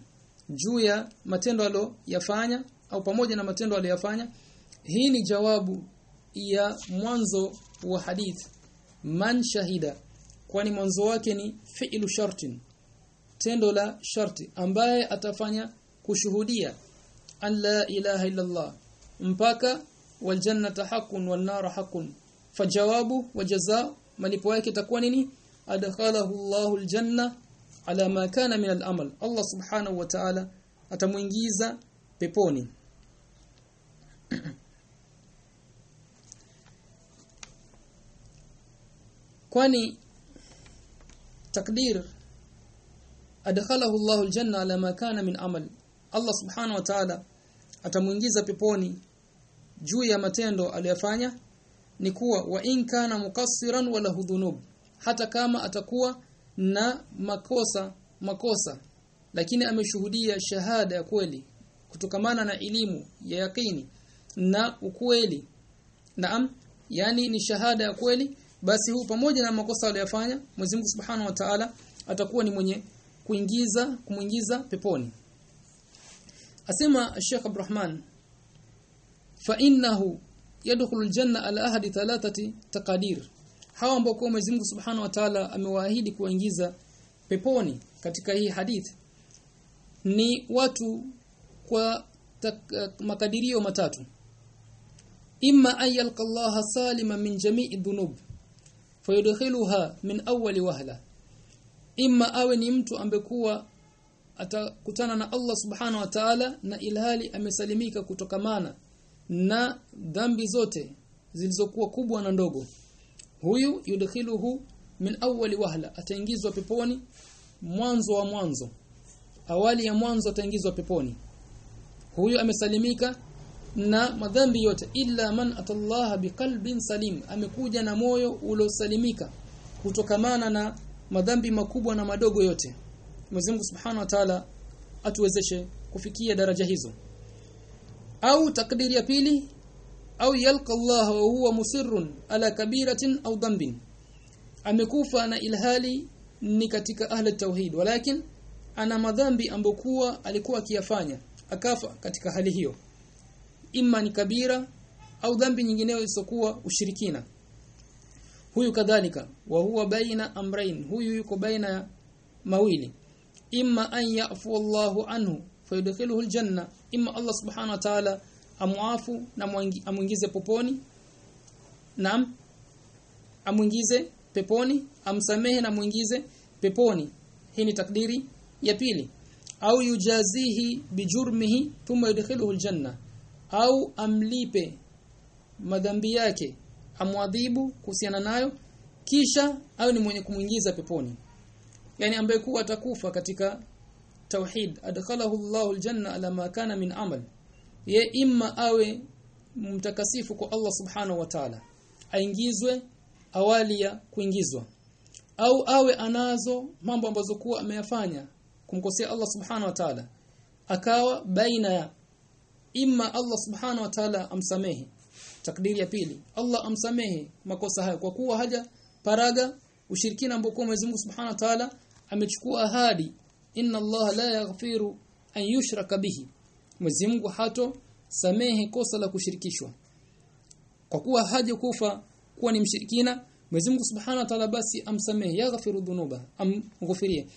juu ya matendo aliyofanya au pamoja na matendo aliyofanya hii ni jawabu ya mwanzo wa hadith. Man shahida kwani mwanzo wake ni fi'lu shartin tendo la sharti ambaye atafanya kushuhudia an la ilaha illa Allah mpaka wal jannata haqqun wan nar haqqun fajawabu wa jazaa malipo yake itakuwa nini? Adkhalahu Allahu aljanna ala ma kana min al-amal. Allah subhanahu wa ta'ala atamuingiza peponi. Kwani takdir adkhalahu Allahu aljanna ala ma kana min amal. Allah subhanahu wa ta'ala atamuingiza peponi juu ya matendo aliyofanya ni kuwa wa in kana mukassiran wala hudhunub hata kama atakuwa na makosa makosa. Lakini ameshuhudia shahada ya kweli kutokamana na elimu ya yakini na ukweli. Naam yani ni shahada ya kweli basi huu pamoja na makosa aliyofanya Mwenyezi Mungu Subhanahu wa Ta'ala atakuwa ni mwenye kuingiza kumuingiza peponi. Asema Sheikh Abdurrahman fa innahu yadkhulu aljanna ala ahadi thalathati taqadir. Hawa ambao kwa Mwenyezi Mungu Subhanahu wa Ta'ala amewaahidi kuingiza peponi katika hii hadith ni watu kwa makadirio matatu. Imma an yalqa Allah salima min jami'i dhunub fayadkhiluha min awwali wahla. Imma awe ni mtu ambekuwa atakutana na Allah subhanahu wa ta'ala na ilhali amesalimika kutokamana na dhambi zote zilizokuwa kubwa na ndogo. Huyu yudkhiluhu min awwali wahla ataingizwa peponi mwanzo wa mwanzo. Awali ya mwanzo ataingizwa peponi. Huyu amesalimika na madhambi yote illa man atallaha biqalbin salim amekuja na moyo uliosalimika kutokamana na madhambi makubwa na madogo yote. Mwenyezi Mungu Subhanahu wa Ta'ala atuwezeshe kufikia daraja hizo au takdiri ya pili au yalqa Allah wa huwa musirrun ala kabiratin au dhanbin. Amekufa na ilhali ni katika ahli tauhid walakin ana madhambi ambokuwa alikuwa akiyafanya akafa katika hali hiyo. Imma ni kabira au dhambi nyingineyo isokuwa ushirikina. Huyu kadhalika wa huwa baina amrain huyu yuko baina mawili. Imma an yafu Allahu anhu fayudkhiluhu aljanna imma Allah subhanahu wa ta'ala amwafu na amuingize peponi naam amuingize peponi amsamehe na muingize peponi. Hii ni takdiri ya pili. Au yujazihi bijurmihi thumma yudkhiluhu aljanna. Au amlipe madhambi yake amwadhibu kuhusiana nayo kisha au ni mwenye kumuingiza peponi. Yani ambaye kuwa atakufa katika tauhid adkhalahu Allahu aljanna ala ma kana min amal. Ye imma awe mtakasifu kwa Allah subhanahu wa ta'ala. Aingizwe awali ya kuingizwa. Au awe anazo mambo ambazo kuwa ameyafanya kumkosea Allah subhanahu wa ta'ala. Akawa baina ya imma Allah subhanahu wa ta'ala amsamehe. Takdiri ya pili Allah amsamehe makosa hayo. Kwa kuwa haja paraga ushirikina ambao Mwenyezi Mungu subhanahu wa ta'ala amechukua ahadi inna Allah la yaghfiru an yushraka bihi. Mungu hato samehe kosa la kushirikishwa. Kwa kuwa haja kufa kuwa ni mshirikina Mwenyezi Mungu Subhanahu wa Ta'ala basi amsamehe yaghfiru dhunuba amghufirie.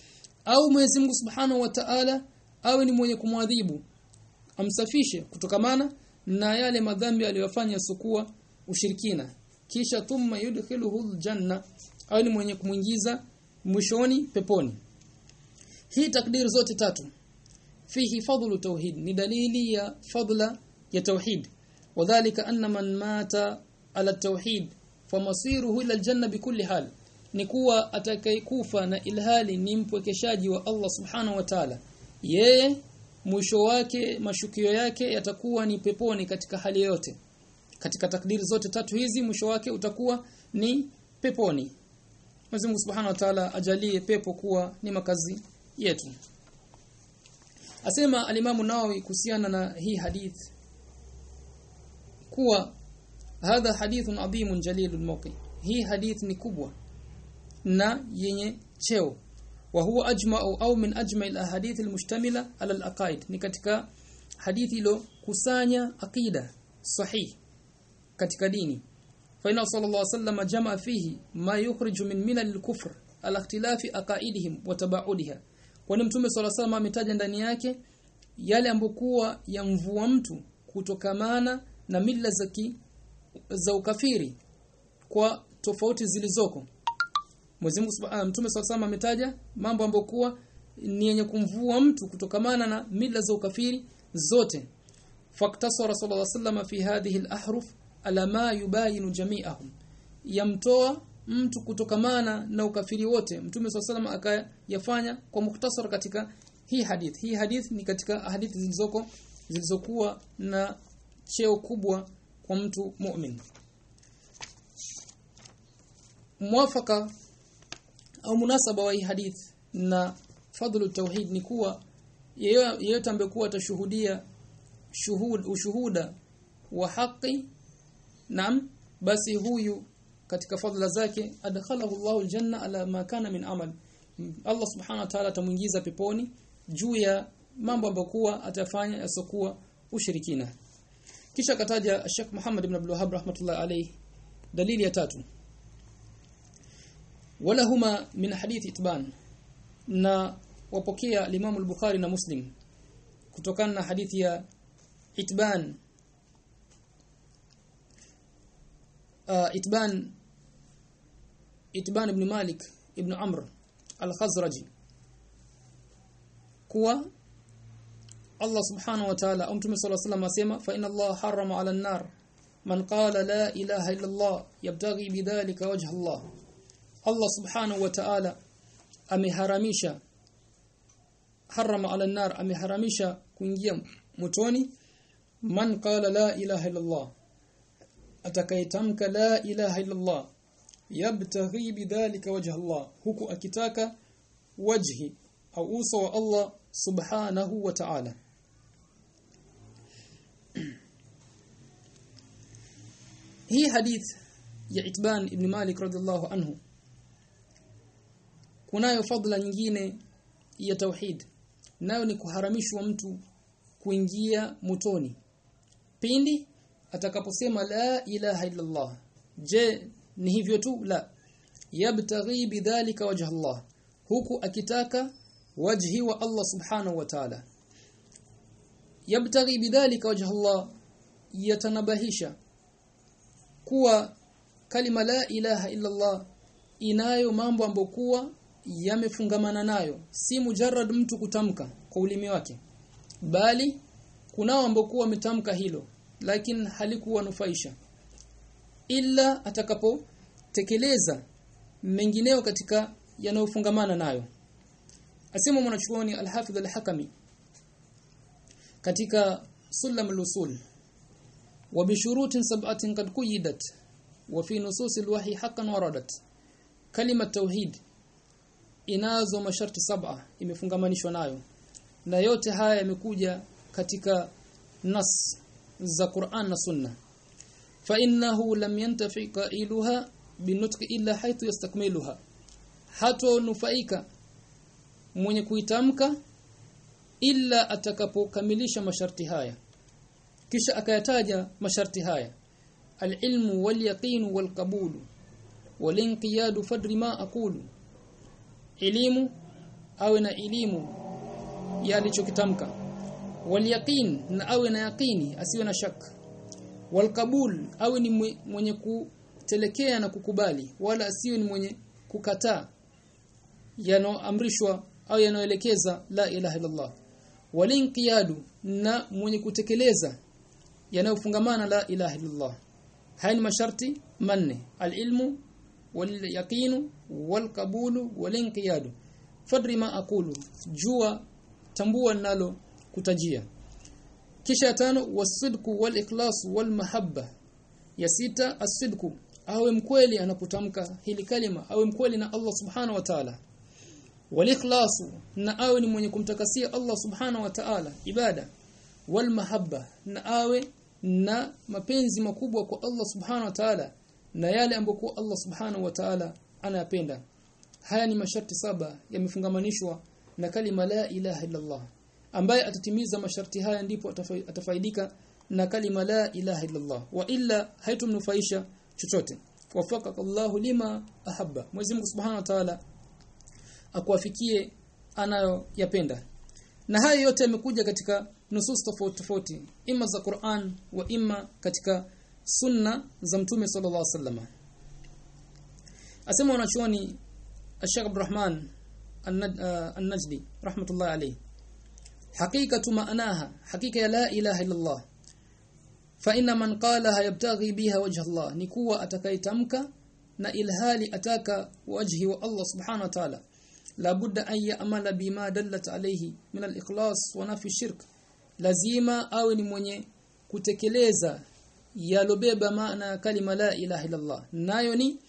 Au Mwenyezi Mungu Subhanahu wa Ta'ala awe ni mwenye kumwadhibu amsafishe kutokamana na yale madhambi aliyofanya sukua ushirikina. Kisha thumma yudkhiluhu aljanna awe ni mwenye kumwingiza mwishoni peponi hii takdiri zote tatu fihi fadlu tauhid ni dalili ya fadla ya tauhid. Wadhālika anna man mata ala tauhid famasiruhu ila aljanna bikulli hal ni kuwa atakayekufa na ilhali ni mpwekeshaji wa Allah subhanahu wa ta'ala yeye mwisho wake mashukio yake yatakuwa ni peponi katika hali yote katika takdiri zote tatu hizi mwisho wake utakuwa ni peponi. Mwenyezi Mungu Subhanahu wa Ta'ala ajalie pepo kuwa ni makazi yetu. Asema alimamu Nawawi kuhusiana na hii hadith kuwa hadha hadithun adhimun jalilul mawqi. Hii hadith ni kubwa na yenye cheo. Wa huwa ajma'u au min ajma'il ahadith almushtamila ala alaqaid. Ni katika hadithi ilo kusanya aqida sahih katika dini. Fa inna sallallahu alayhi wasallam jamaa fihi ma yukhriju min min al-kufr ala aqaidihim wa tabaudiha kwani mtume sala salama ametaja ndani yake yale ambokuwa ya yamvua mtu kutokamana na mila za za ukafiri kwa tofauti zilizoko. Mwenyezi Mungu Subhanahu Mtume SAW ametaja mambo ambokuwa ni yenye kumvua mtu kutokamana na mila za ukafiri zote. Faktasara sallallahu alaihi wasallam fi hadhihi al-ahruf ala ma yubayinu jami'ahum yamtoa mtu kutokamana na ukafiri wote. Mtume SAW akayafanya kwa muktasar katika hii hadith. Hii hadith ni katika hadithi zilizoko zilizokuwa na cheo kubwa kwa mtu mu'min. Muafaka au munasaba wa hii hadith na fadhlu tauhid ni kuwa yeyote ambaye kuwa atashuhudia shuhud ushuhuda wa haki nam basi huyu katika fadhila zake adkhalahu Allahu aljanna ala ma kana min amal. Allah subhanahu wa ta'ala atamuingiza peponi juu ya mambo ambayo kuwa atafanya yasokuwa ushirikina. Kisha kataja Sheikh Muhammad ibn Abdul Wahhab rahmatullahi alayhi dalili ya tatu. Wala huma min hadith itban na wapokea Imam al-Bukhari na Muslim kutokana na hadithi ya itban. Uh, itban itban ibn Malik ibn Amr al-Khazraji kuwa Allah subhanahu wa ta'ala au Mtume الله عليه وسلم asema fa inna Allah harrama 'ala an-nar man qala la ilaha illa Allah yabtaghi bidhalika wajha Allah Allah subhanahu wa ta'ala ameharamisha harama ala nar ameharamisha kuingia motoni man qala la ilaha illa Allah atakayetamka la ilaha illa Allah yabtaghi bidhalika wajha Allah huku akitaka wajhi au uso wa Allah subhanahu wa ta'ala. Hii hadith ya Itban ibn Malik radhiallahu anhu kunayo fadla nyingine ya tauhid. Nayo ni kuharamishwa mtu kuingia motoni. Pindi atakaposema la ilaha illa Allah je ni hivyo tu la. Yabtaghi bidhalika wajha Allah. Huku akitaka wajhi wa Allah subhanahu wa ta'ala. Yabtaghi bidhalika wajha Allah yatanabahisha kuwa kalima la ilaha illa Allah inayo mambo ambokuwa yamefungamana nayo. Si mujarrad mtu kutamka kwa ulimi wake. Bali kunao ambokuwa wametamka hilo lakini halikuwa nufaisha ila atakapotekeleza mengineo katika yanayofungamana nayo. Asema mwanachuoni al-Hafidh al-Hakami katika Sulam al-Usul wa bi shurutin sab'atin qad quyidat wa fi nusus al-wahyi haqqan waradat kalima tauhid inazo masharti saba imefungamanishwa nayo. Na yote haya yamekuja katika nas za Qur'an na Sunna. Fa innahu lam yantafi qailuha binutqi illa haythu yastakmiluha. Hato nufaika mwenye kuitamka illa atakapokamilisha masharti haya. Kisha akayataja masharti haya. Alilmu walyaqinu walqabulu walinqiyadu fadri ma aqulu. Elimu awe na elimu ya alichokitamka. Walyaqin na awe na yaqini asiwe na shaka walqabul awe ni mwenye kutelekea na kukubali wala asiwe ni mwenye kukataa yanoamrishwa au yanoelekeza la ilaha illallah. Walinqiyadu na mwenye kutekeleza yanayofungamana la ilaha illallah. Haya ni masharti manne. Alilmu walyaqinu walqabulu walinqiyadu fadri ma aqulu jua tambua nalo kutajia. Kisha tano wasidku walikhlasu walmahabba ya sita asidku awe mkweli anapotamka hili kalima awe mkweli na Allah subhana wa ta'ala. Walikhlasu na awe ni mwenye kumtakasia Allah subhana wa ta'ala ibada. Walmahabba na awe na mapenzi makubwa kwa Allah subhana wa ta'ala na yale ambayo Allah subhana wa ta'ala anayapenda. Haya ni masharti saba yamefungamanishwa na kalima la ilaha illa Allah ambaye atatimiza masharti haya ndipo atafaidika na kalima la ilaha illa Allah wa illa haitumnufaisha chochote. Wafaka Allahu lima ahabba. Mwenyezi Mungu Subhanahu wa Ta'ala akuwafikie anayoyapenda. Na haya yote yamekuja katika nusus tofauti tofauti. Imma za Qur'an wa imma katika sunna za Mtume sallallahu alaihi wasallam. Asema wanachuoni Sheikh Abdurrahman uh, An-Najdi rahmatullahi alayhi. Hakika maanaha hakika ya la ilaha illa Allah fa inna man qalaha yabtaghi biha wajha Allah ni kuwa atakayetamka na ilhali ataka wajhi wa Allah subhanahu wa ta'ala. Labudda an ya'mala bima dallat alayhi min al-ikhlas wa nafi shirk. Lazima awe ni mwenye kutekeleza yalobeba maana ya kalima la ilaha illallah. Nayo ni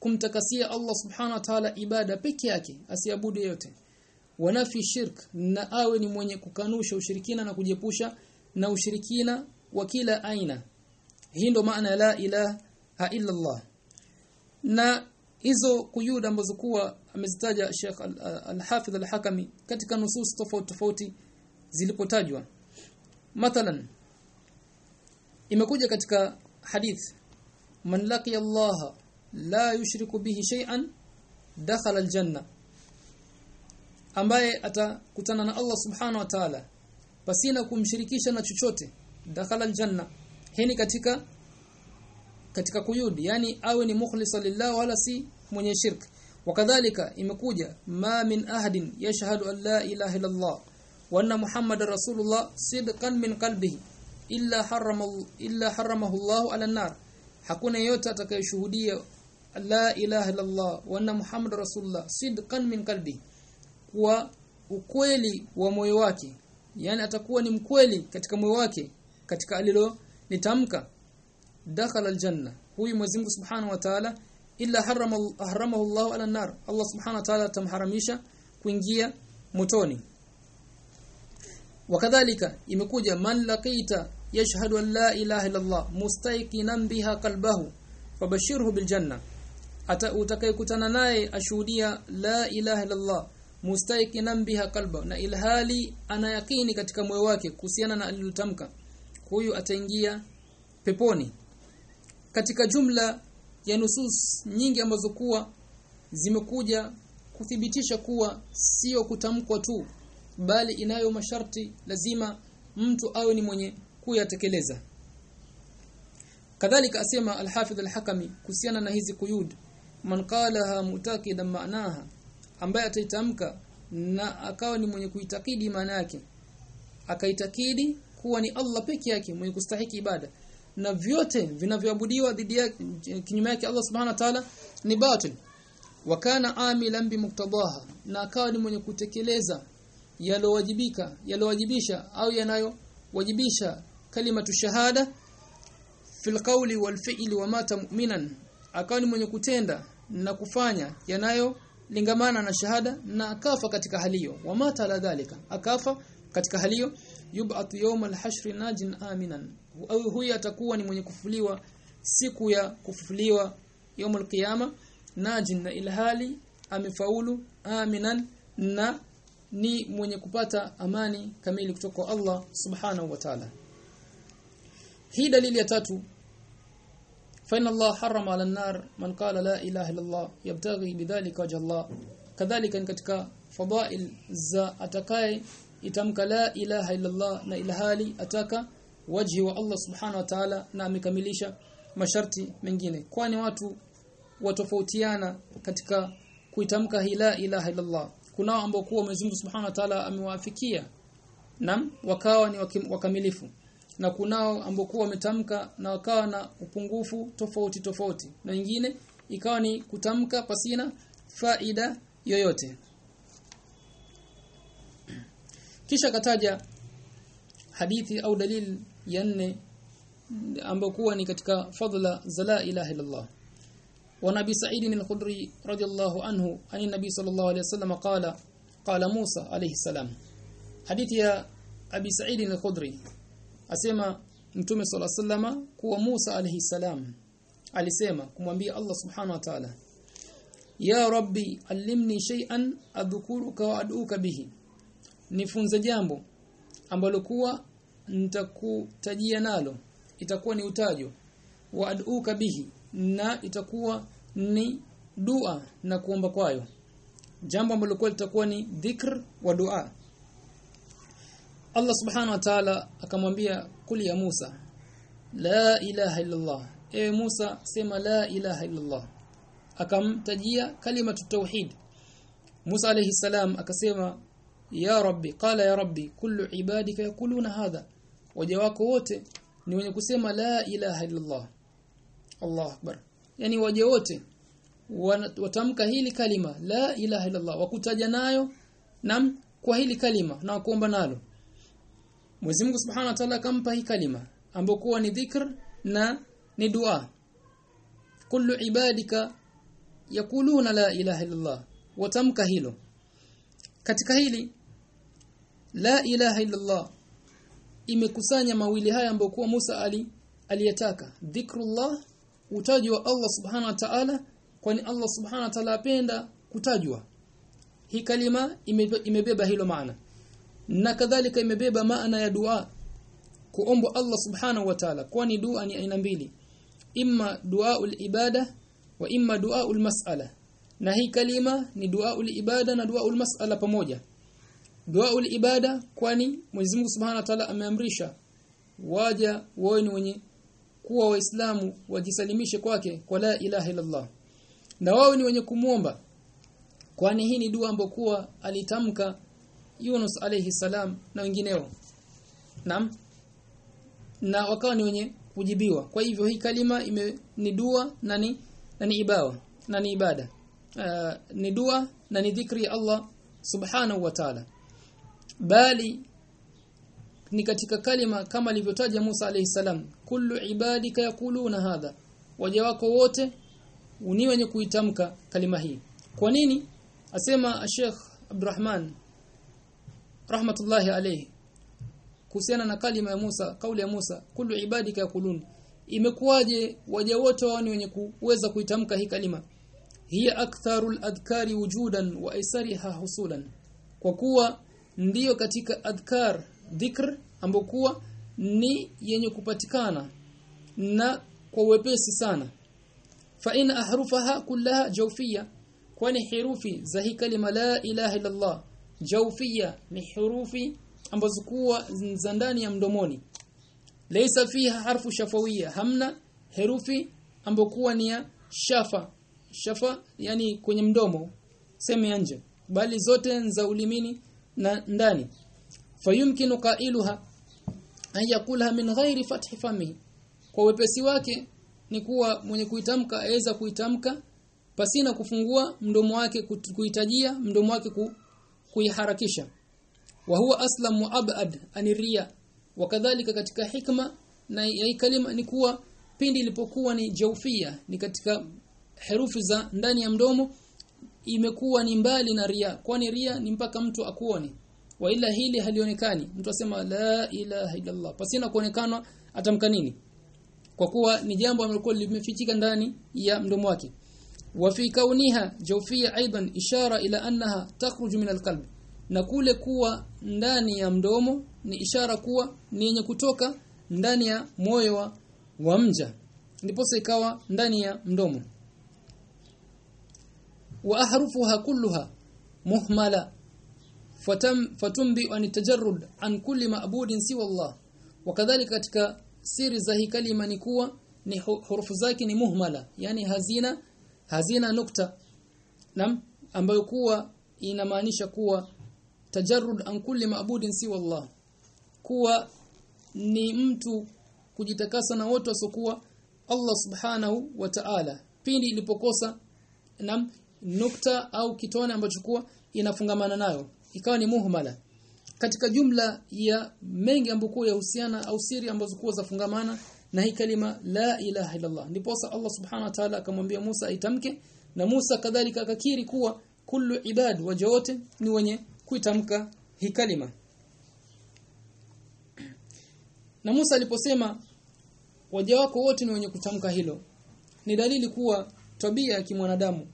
kumtakasia Allah subhanahu wa ta'ala ibada peke yake asiabudu yote wanafi shirk na awe ni mwenye kukanusha ushirikina na kujepusha na ushirikina wa kila aina. Hii ndo maana la ilaha illa Allah na hizo kuyuda ambazo kuwa amezitaja Sheikh Al-Hafidh Al-Hakami katika nusus tofauti tofauti zilipotajwa. Mathalan imekuja katika hadith man laqiya Allah la yushriku bihi shay'an dakhala al-janna. Ambaye atakutana na Allah subhanahu wa ta'ala pasina kumshirikisha na chochote dakhala aljanna. Hii katika katika kuyudi yani awe ni mukhlisa lillah wala si mwenye shirk. Wakadhalika imekuja ma min ahadin yashhadu an la ilaha illa Allah wa anna muhammadar rasulullah sidqan min qalbihi illa harrama illa harramahu Allah ala nar hakuna yeyote atakayeshuhudia la ilaha illa Allah wa anna muhammadar rasulullah sidqan min qalbihi. Kwa ukweli wa moyo wake yani atakuwa ni mkweli katika moyo wake katika alilo nitamka dakhala aljanna huyu Mwenyezi Mungu Subhanahu wa Ta'ala illa harama haramahu Allah ala nar Allah Subhanahu wa Ta'ala tamharamisha kuingia motoni. Wakadhalika imekuja man laqita yashhadu an la ilaha illa Allah mustayqinan biha qalbahu fabashirhu biljanna. Ata utakayekutana naye ashuhudia la ilaha illa Allah mustayqinan biha qalba na ilhali ana yakini katika moyo wake kuhusiana na alilotamka huyu ataingia peponi. Katika jumla ya nusus nyingi ambazo kuwa zimekuja kuthibitisha kuwa sio kutamkwa tu bali inayo masharti lazima mtu awe ni mwenye kuyatekeleza. Kadhalika asema al-Hafidh al-Hakami kuhusiana na hizi kuyud man qalaha mutakidan ma'naha ambaye ataitamka na akawa ni mwenye kuitakidi maana yake akaitakidi kuwa ni Allah peke yake mwenye kustahiki ibada. Na vyote vinavyoabudiwa dhidi ya kinyume yake Allah subhanahu wa ta'ala ni batil. Wakana amilan bimuktadaha na akawa ni mwenye kutekeleza yalowajibika yalowajibisha au yanayowajibisha kalimatu shahada fil qawli wal fi'li wa mata mu'minan. Akawa ni mwenye kutenda na kufanya yanayo lingamana na shahada na akafa katika hali hiyo. Wa mata la dhalika akafa katika hali hiyo yub'at yawm al-hashr najin aminan. Au huyu atakuwa ni mwenye kufufuliwa siku ya kufufuliwa yawm al-qiyama najin na ilhali amefaulu aminan na ni mwenye kupata amani kamili kutoka kwa Allah subhanahu wa ta'ala. Hii dalili ya tatu fa Allah harrama 'ala nar man qala la ilaha illallah yabtaghi bidhalika wajha Allah. Kadhalika katika fadail za atakaye itamka la ilaha illa Allah na ilhali ataka wajhi wa Allah subhanahu wa ta'ala na amekamilisha masharti mengine. Kwani watu watofautiana katika kuitamka la ilaha illa Allah kunao ambao kuwa Mwenyezi Mungu subhanahu wa ta'ala amewaafikia nam wakawa ni wakamilifu. Na kunao ambao kuwa wametamka na wakawa na upungufu tofauti tofauti. Na wengine ikawa ni kutamka pasina faida yoyote kisha kataja hadithi au dalil ya nne ambayo kuwa ni katika fadla za la ilaha illallah. Wa nabi sa'id al-khudri radiyallahu anhu ani nabi sallallahu alayhi wasallam qala qala Musa alayhi salam. Hadithi ya abi sa'id al-khudri asema mtume sallallahu alayhi wasallam kuwa Musa alayhi salam alisema kumwambia Allah subhanahu wa ta'ala ya rabbi allimni shay'an adhkuruka wa ad'uka bihi nifunze jambo ambalo kuwa nitakutajia nalo itakuwa ni utajo wa ad'uka bihi na itakuwa ni dua na kuomba kwayo. Jambo ambalo kwa litakuwa ni dhikr wa dua. Allah subhanahu wa ta'ala akamwambia kuli ya Musa la ilaha illallah. E Musa sema la ilaha illallah. Akamtajia kalima tauhid. Musa alayhi salam akasema ya rabbi qala ya rabbi kullu ibadika yakuluna hadha. Waja wako wote ni wenye kusema la ilaha illallah. Allah akbar. Yani waja wote watamka hili kalima la ilaha illallah wakutaja nayo nam kwa hili kalima na kuomba nalo. Mwenyezi Mungu Subhanahu wa Ta'ala kampa hii kalima ambayo ni dhikr na ni dua. Kullu ibadika yakuluna la ilaha illallah. Watamka hilo. Katika hili la ilaha illallah. Imekusanya mawili haya ambayo kuwa Musa ali aliyetaka. Dhikrullah utajwa Allah subhana wa ta'ala kwani Allah subhana wa ta'ala apenda kutajwa. Hii kalima imebeba hilo maana. Na kadhalika imebeba maana ya dua kuomba Allah subhanahu wa ta'ala kwani dua ni aina mbili. Imma duaul ibada wa imma duaul mas'ala. Na hii kalima ni duaul ibada na duaul mas'ala pamoja duaul ibada kwani Mwenyezi Mungu Subhanahu wa Ta'ala ameamrisha waja wao ni wenye kuwa waislamu wajisalimishe kwake kwa la ilaha illallah. Na wao ni wenye kumuomba kwani hii ni dua ambayo kuwa alitamka Yunus alayhi salam na wengineo. Naam. Na wakawa ni wenye kujibiwa. Kwa hivyo hii kalima ime, ni dua na ni na ni ibawa na ni ibada. Uh, ni dua na ni dhikri Allah subhanahu wa ta'ala bali ni katika kalima kama alivyotaja Musa alayhi salam kullu ibadika yakuluna hadha. Waja wako wote ni wenye kuitamka kalima hii. Kwa nini? Asema Sheikh Abdurrahman rahmatullahi alayhi kuhusiana na kalima ya Musa kauli ya Musa kullu ibadika yakulun. Imekuwaje waja wote wao ni wenye kuweza kuitamka hii kalima? Hiya aktharul adhkari wujudan wa isariha husulan. Kwa kuwa ndiyo katika adhkar dhikr ambokuwa ni yenye kupatikana na kwa wepesi sana. Fa in ahrufaha kullaha jawfiyya kwani herufi za hii kalima la ilaha illa Allah jawfiyya ni herufi ambazo kuwa za ndani ya mdomoni. Laysa fiha harfu shafawiyya hamna herufi ambokuwa ni ya shafa. Shafa yani kwenye mdomo sema nje. Bali zote za ulimini na ndani. Fayumkinu qailuha an yakulha min ghairi fathi fami kwa wepesi wake ni kuwa mwenye kuitamka aweza kuitamka pasina kufungua mdomo wake kuitajia mdomo wake ku, kuiharakisha. Wa huwa aslam wa abad aniria wakadhalika katika hikma na hii kalima ni kuwa pindi ilipokuwa ni jaufia ni katika herufi za ndani ya mdomo imekuwa ni mbali na ria. Kwani ria ni mpaka mtu akuone. Wa ila hili halionekani. Mtu asema la ilaha illallah. Pasina kuonekana atamka nini? Kwa kuwa ni jambo ambalo limefichika ndani ya mdomo wake. Wa fi kauniha jawfia aidan ishara ila annaha takhruju min alqalb. Na kule kuwa ndani ya mdomo ni ishara kuwa ni yenye kutoka ndani ya moyo wa, wa mja. Ndipo ikawa ndani ya mdomo ahrufuha kulluha muhmala. Fatam fatumbi an tajarrud an kulli ma'budin siwa Allah. Wakadhalika katika siri za hii kalima ni kuwa ni hurufu zake ni muhmala yani hazina hazina nukta. Nam ambayo kuwa inamaanisha kuwa tajarrud an kulli ma'budin siwa Allah. Kuwa ni mtu kujitakasa na wote wasokuwa Allah subhanahu wa ta'ala. Pindi ilipokosa nam nukta au kitone ambacho kuwa inafungamana nayo. Ikawa ni muhmala. Katika jumla ya mengi ambayo yahusiana au siri ambazo kuwa zafungamana na hii kalima la ilaha illa Allah ndipo Allah subhanahu wa ta'ala akamwambia Musa aitamke na Musa kadhalika akakiri kuwa kullu ibad waja wote ni wenye kuitamka hii kalima. Na Musa aliposema waja wako wote ni wenye kutamka hilo ni dalili kuwa tabia ya kimwanadamu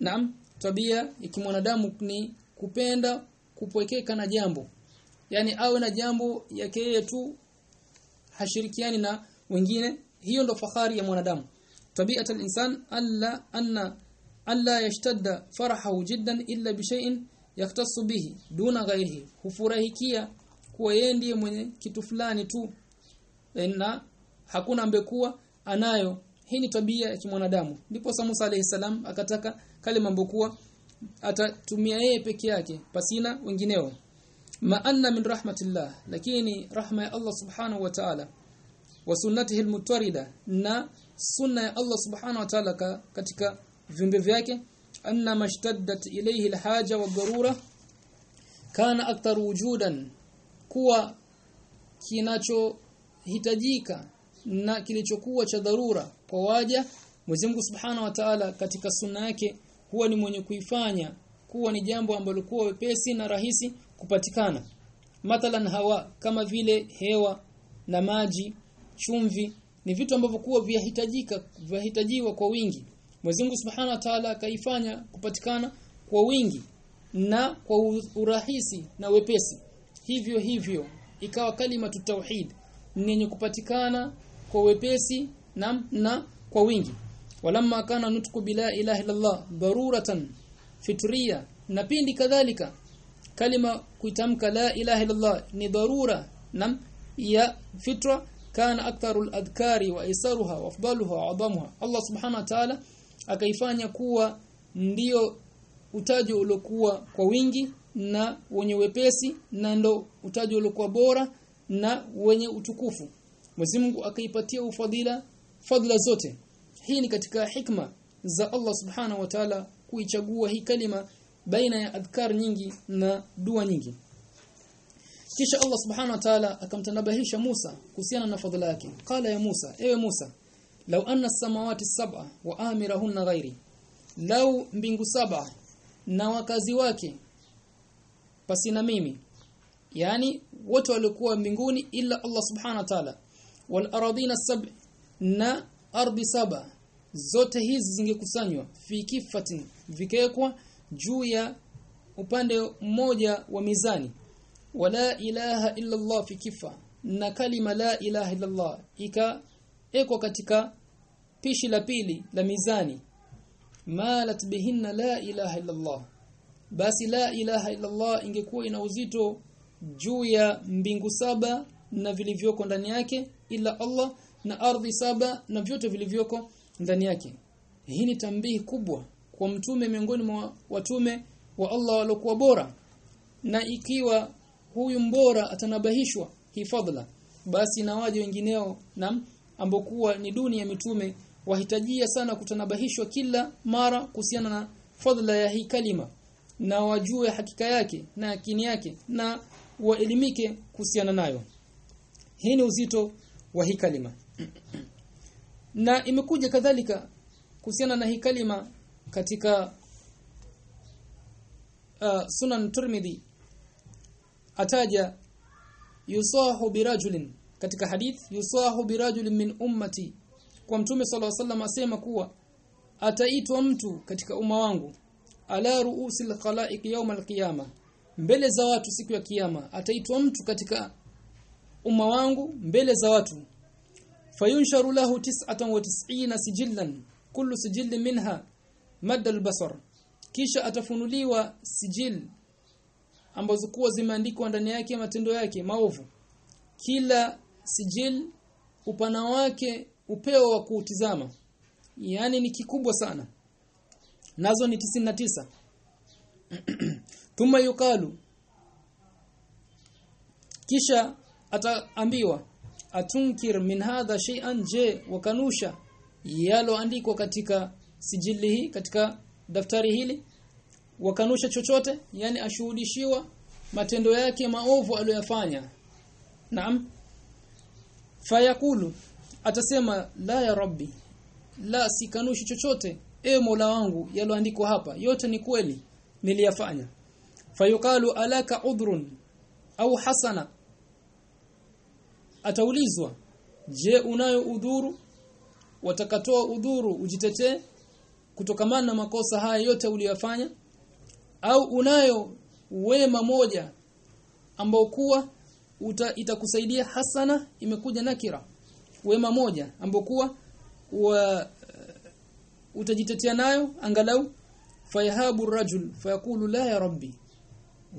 Naam tabia ya kimwanadamu ni kupenda kupwekeka na jambo. Yaani awe na jambo yake yeye tu hashirikiani na wengine hiyo ndo fahari ya mwanadamu. Tabia al-insan alla anna alla yashtadda farahahu jiddan illa bi shay'in yaktasu bihi duna ghairihi hufurahikia kuwa yeye ndiye mwenye kitu fulani tu na hakuna ambekuwa anayo. Hii ni tabia ya kimwanadamu. Ndipo Musa alayhi salam akataka kale mambo kuwa atatumia yeye peke yake pasina wengineo. Ma anna min rahmatillah lakini rahma ya Allah subhanahu wa ta'ala wa sunnatihi almutarida na sunna ya Allah subhanahu wa ta'ala katika viumbe vyake. Anna mashtaddat ilayhi alhaja wa dharura kana akthar wujudan kuwa kinachohitajika na kilichokuwa cha dharura kwa waja Mwenyezi Mungu Subhanahu wa Ta'ala katika sunna yake huwa ni mwenye kuifanya kuwa ni jambo ambalo kuwa wepesi na rahisi kupatikana. Mathalan hawa kama vile hewa na maji chumvi ni vitu ambavyo kuwa vyahitajika vyahitajiwa kwa wingi. Mwenyezi Mungu Subhanahu wa Ta'ala akaifanya kupatikana kwa wingi na kwa urahisi na wepesi. Hivyo hivyo ikawa kalima tauhid ni yenye kupatikana kwa wepesi na, na kwa wingi walamma kana nutku bila ilaha illallah daruratan fitriya na pindi kadhalika kalima kuitamka la ilaha illallah ni darura nam ya fitra kana aktharul adhkari wa isaruha wa afdaluha wa adamuha. Allah subhanahu wa ta'ala akaifanya kuwa ndio utajo uliokuwa kwa wingi na wenye wepesi na ndo utajo uliokuwa bora na wenye utukufu. Mwenyezi Mungu akaipatia ufadhila fadhila zote hii ni katika hikma za Allah subhanahu wa ta'ala kuichagua hii kalima baina ya adhkar nyingi na dua nyingi. Kisha Allah subhanahu wa ta'ala akamtanabahisha Musa kuhusiana na fadhila yake. Qala ya Musa ewe Musa law anna samawati sab'a wa amirahunna ghairi law mbingu saba na wakazi wake pasina mimi yani wote walikuwa mbinguni ila Allah subhanahu wa ta'ala wal aradina sab na ardhi saba zote hizi zingekusanywa fi kifatin vikekwa juu ya upande mmoja wa mizani. Wala ilaha illa Allah fi kifa na kalima la ilaha illa Allah ikaekwa katika pishi la pili la mizani. Malat bihinna la ilaha illa Allah basi la ilaha illa Allah ingekuwa ina uzito juu ya mbingu saba na vilivyoko ndani yake ila Allah na ardhi saba na vyote vilivyoko ndani yake. Hii ni tambihi kubwa kwa mtume miongoni mwa watume wa Allah waliokuwa bora. Na ikiwa huyu mbora atanabahishwa hii fadhila basi na waje wengineo na ambokuwa ni duni ya mitume wahitajia sana kutanabahishwa kila mara kuhusiana na fadhila ya hii kalima na wajue hakika yake na akini yake na waelimike kuhusiana nayo. Hii ni uzito wa hii kalima na imekuja kadhalika kuhusiana na hii kalima katika uh, sunan Tirmidhi. Ataja yusahu birajulin katika hadith yusahu birajulin min ummati kwa mtume sallallahu alaihi wasallam asema kuwa ataitwa mtu katika umma wangu ala ruusil khalaiq yawm alqiyama mbele za watu siku ya kiyama ataitwa mtu katika umma wangu mbele za watu fayunsharu lahu 99 sijillan kullu سجل minha madda albasar kisha atafunuliwa sijil ambazo kuwa zimeandikwa ndani yake matendo yake maovu. Kila sijil upana wake upeo wa kuutizama. Yani ni kikubwa sana. Nazo ni 99 thumma yukalu kisha ataambiwa atunkir min hadha shay'an je wakanusha yaloandikwa katika sijili hii katika daftari hili? Wakanusha chochote? Yani ashuhudishiwa matendo yake maovu aliyofanya naam. Fayakulu atasema la ya rabbi la sikanushi chochote e Mola wangu yaloandikwa hapa. Yote ni kweli niliyafanya. Fayukalu alaka udhrun au hasana ataulizwa je unayo udhuru? Watakatoa udhuru ujitetee kutokamana na makosa haya yote uliyofanya? Au unayo wema moja ambao kuwa uta, itakusaidia hasana imekuja nakira? Wema moja ambao kuwa wa uh, utajitetea nayo angalau? Fayahabu rajul fayakulu la ya rabbi.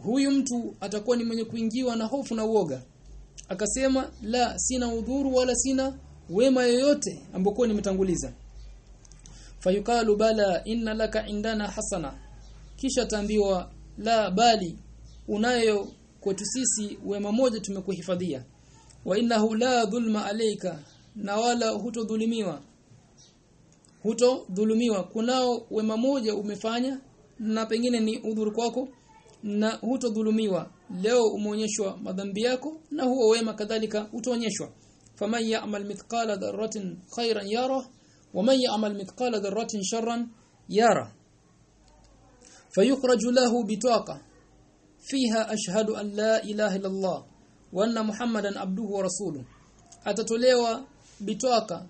Huyu mtu atakuwa ni mwenye kuingiwa na hofu na uoga akasema la sina udhuru wala sina wema yoyote ambokuo nimetanguliza. Fayukalu bala inna laka indana hasana. Kisha taambiwa la bali unayo kwetu sisi wema moja tumekuhifadhia. Wa innahu la dhulma alayka na wala hutodhulumiwa. Hutodhulumiwa. Kunao wema moja umefanya na pengine ni udhuru kwako na hutodhulumiwa. Leo umeonyeshwa madhambi yako na huo wema kadhalika utaonyeshwa. Faman ya'mal mithqala dharratin khayran yara waman ya'mal mithqala dharratin sharran yara fayukhraju lahu bitaqa. Fiha ashhadu an la ilaha illa Allah wa anna muhammadan abduhu wa rasuluhu. Atatolewa bitwaka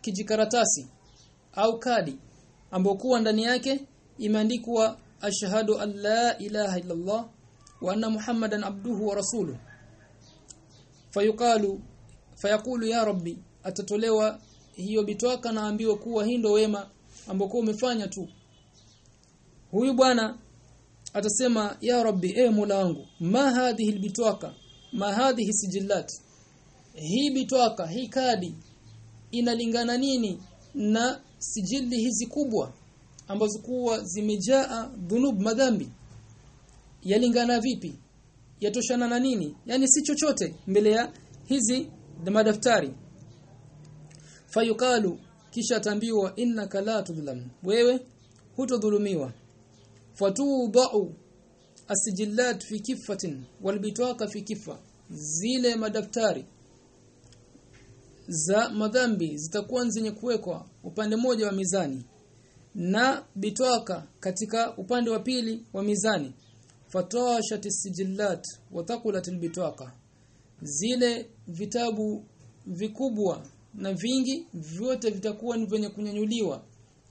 kijikaratasi au kadi ambokuwa ndani yake imeandikwa ashhadu an la ilaha illa Allah wa anna muhammadan abduhu wa rasuluhu fayuqalu fayaqulu ya rabbi atatolewa hiyo bitwaka naambiwa kuwa hii ndo wema ambao umefanya tu. Huyu bwana atasema ya rabbi e mola wangu ma hadhihi albitwaka ma hadhihi sijillat? Hii bitwaka hii kadi inalingana nini na sijili hizi kubwa ambazo kuwa zimejaa dhunub madhambi. Yalingana vipi? Yatoshana na nini? Yani si chochote mbele ya hizi madaftari. Fayukalu kisha tambiwa innaka la tudlam wewe hutodhulumiwa. Fatudau asijillat fi kifatin walbitwaka fi kifa zile madaftari za madhambi zitakuwa zenye kuwekwa upande mmoja wa mizani na bitwaka katika upande wa pili wa mizani. Fatashati sijillat wa thaqulat albitwaka zile vitabu vikubwa na vingi vyote vitakuwa ni venye kunyanyuliwa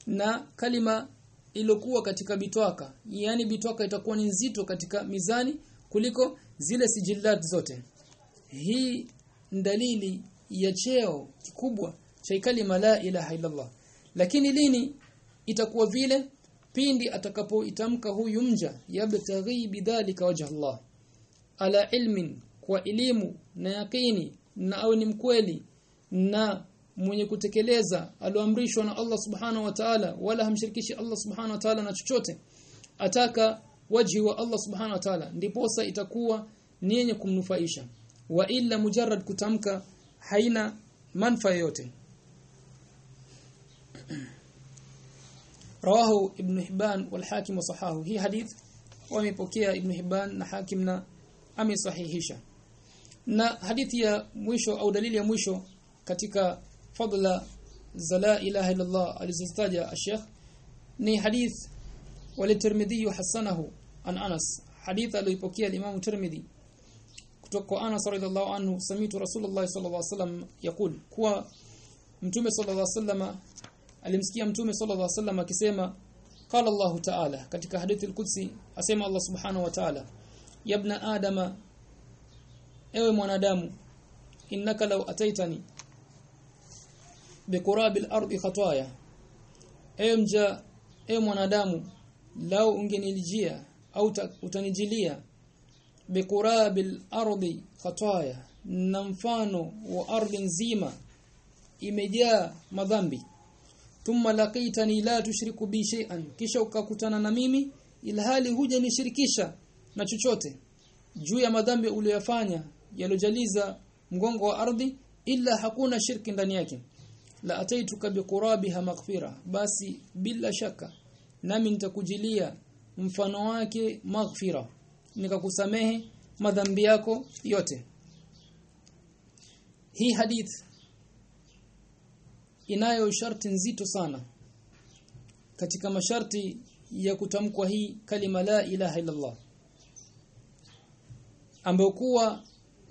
na kalima ilokuwa katika bitwaka. Yani bitwaka itakuwa ni nzito katika mizani kuliko zile sijillat zote. Hii dalili ya cheo kikubwa cha kalima la ilaha illallah. Lakini lini itakuwa vile pindi atakapoitamka huyu mja yabtaghi bidhalika wajha Allah. Ala ilmin kwa elimu na yakini na au ni mkweli na mwenye kutekeleza aloamrishwa na Allah subhanahu wa ta'ala wala hamshirikishi Allah subhanahu wa ta'ala na chochote ataka wajhi wa Allah subhanahu wa ta'ala ndiposa itakuwa ni yenye kumnufaisha. Wa illa mujarrad kutamka haina manfa yote rawahu ibn hibban wal hakim wa sahahu. Hii hadith wamepokea ibn hibban na hakim na amesahihisha. Na hadithi ya mwisho au dalili ya mwisho katika fadla za la ilaha illa Allah alizotaja Sheikh ni hadith wal Tirmidhi hasanahu an Anas. Hadith aliyopokea Imam Tirmidhi kutoka kwa Anas radhiallahu anhu samitu Rasulullah sallallahu alaihi wasallam yakul kuwa Mtume sallallahu alaihi wasallam alimsikia Mtume sallallahu alaihi wasallam akisema qala Allah ta'ala katika hadithi al-Qudsi asema Allah subhanahu wa ta'ala yabna adama ewe mwanadamu innaka law ataitani biqurabil ardi khataaya ewe mja ewe mwanadamu lau ungenilijia au utanijilia biqurabil ardi khataya na mfano wa ardhi nzima imejaa madhambi thumma laqitani la tushriku bi shay'an kisha ukakutana na mimi ilhali huja nishirikisha na chochote. Juu ya madhambi uliyofanya yalojaliza mgongo wa ardhi ila hakuna shirki ndani yake. La ataituka biqurabiha maghfira basi bila shaka nami nitakujilia mfano wake maghfira nikakusamehe madhambi yako yote. Hii hadith inayo sharti nzito sana. Katika masharti ya kutamkwa hii kalima la ilaha illa Allah ambayo kuwa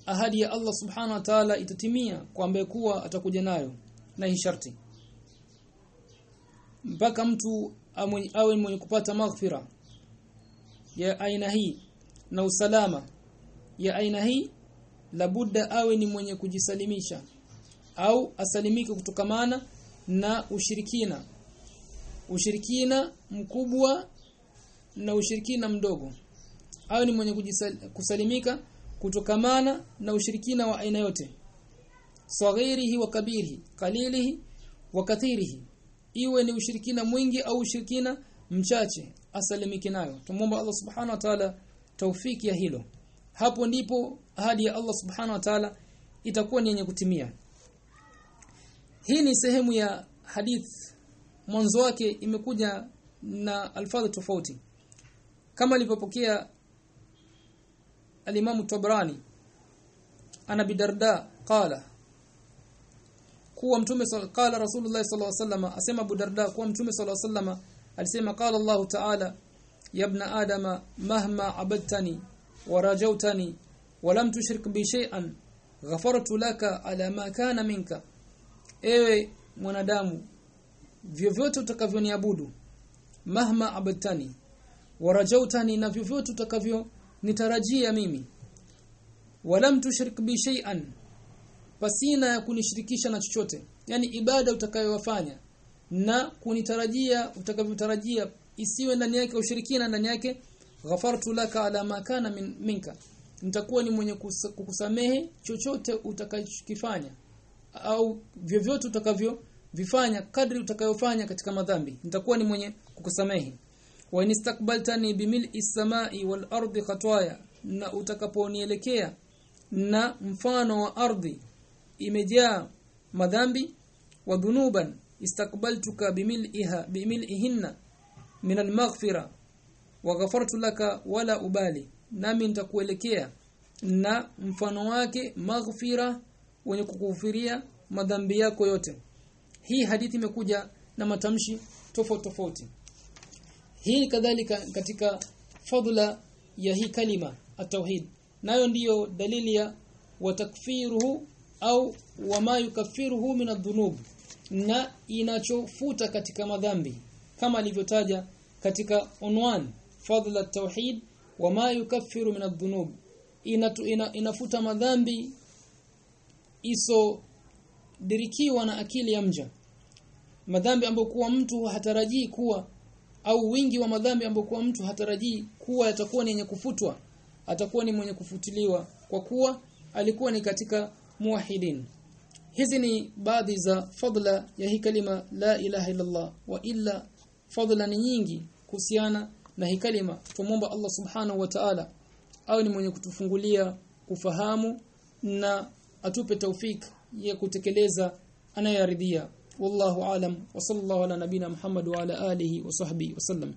ahadi ya Allah subhanahu wa ta'ala itatimia kwa ambaye kuwa atakuja nayo. Na hii sharti. Mpaka mtu awe mwenye kupata maghfira ya aina hii na usalama ya aina hii labudda awe ni mwenye kujisalimisha au asalimike kutokamana na ushirikina. Ushirikina mkubwa na ushirikina mdogo. Au ni mwenye kusalimika kutokamana na ushirikina wa aina yote. Saghirihi wa kabirihi kalilihi wa kathirihi. Iwe ni ushirikina mwingi au ushirikina mchache asalimike nayo. Tumuomba Allah subhanahu wa ta'ala taufiki ya hilo. Hapo ndipo ahadi ya Allah subhanahu wa ta'ala itakuwa ni yenye kutimia hii ni sehemu ya hadith. Mwanzo wake imekuja na alfadhi tofauti. Kama alivyopokea alimamu Tabrani ana bidarda qala kuwa mtume qala rasulullah sallallahu alaihi wasallam asema Abu Darda kuwa mtume sallallahu alaihi wasallam alisema qala Allah ta'ala ya adama mahma abadtani wa rajawtani tushrik bi shay'an ghafartu laka ala ma kana minka ewe mwanadamu vyovyote utakavyoniabudu mahma abtani warajautani na vyovyote utakavyo nitarajia mimi walam tushrik bi shay'an pasina ya kunishirikisha na chochote yani ibada utakayowafanya na kunitarajia utakavyotarajia isiwe ndani yake ushirikina ndani yake ghafartu laka ala ma kana min, minka. Nitakuwa ni mwenye kukusamehe chochote utakachokifanya au vyovyote utakavyo vifanya kadri utakayofanya katika madhambi. Nitakuwa ni mwenye kukusamehi wa inistakbaltani bimil'i samai wal ardi khatwaya na utakaponielekea na mfano wa ardhi imejaa madhambi wa dhunuban istakbaltuka bimil'iha bimil'ihinna min almaghfira wa ghafartu laka wala ubali. Nami nitakuelekea na mfano wake maghfira wenye kukufiria madhambi yako yote. Hii hadithi imekuja na matamshi tofauti tofauti. Hii kadhalika katika fadla ya hii kalima at-tauhid. Nayo ndiyo dalili ya watakfiruhu au wama yukaffiruhu min adh-dhunub na inachofuta katika madhambi. Kama alivyotaja katika unwan fadla at-tauhid wama yukaffiru min adh-dhunub. Inafuta madhambi iso dirikiwa na akili ya mja. Madhambi ambayo kuwa mtu hatarajii kuwa au wingi wa madhambi ambayo kuwa mtu hatarajii kuwa yatakuwa ni yenye kufutwa atakuwa ni mwenye kufutiliwa kwa kuwa alikuwa ni katika muwahidin. Hizi ni baadhi za fadla ya hii kalima la ilaha illallah wa illa fadla ni nyingi kuhusiana na hii kalima. Tumomba Allah subhanahu wa ta'ala au ni mwenye kutufungulia kufahamu na atupe taufik ya kutekeleza anayaridhia wallahu alam wa sallallahu ala nabina muhammad wa ala alihi wa sahbihi wasallam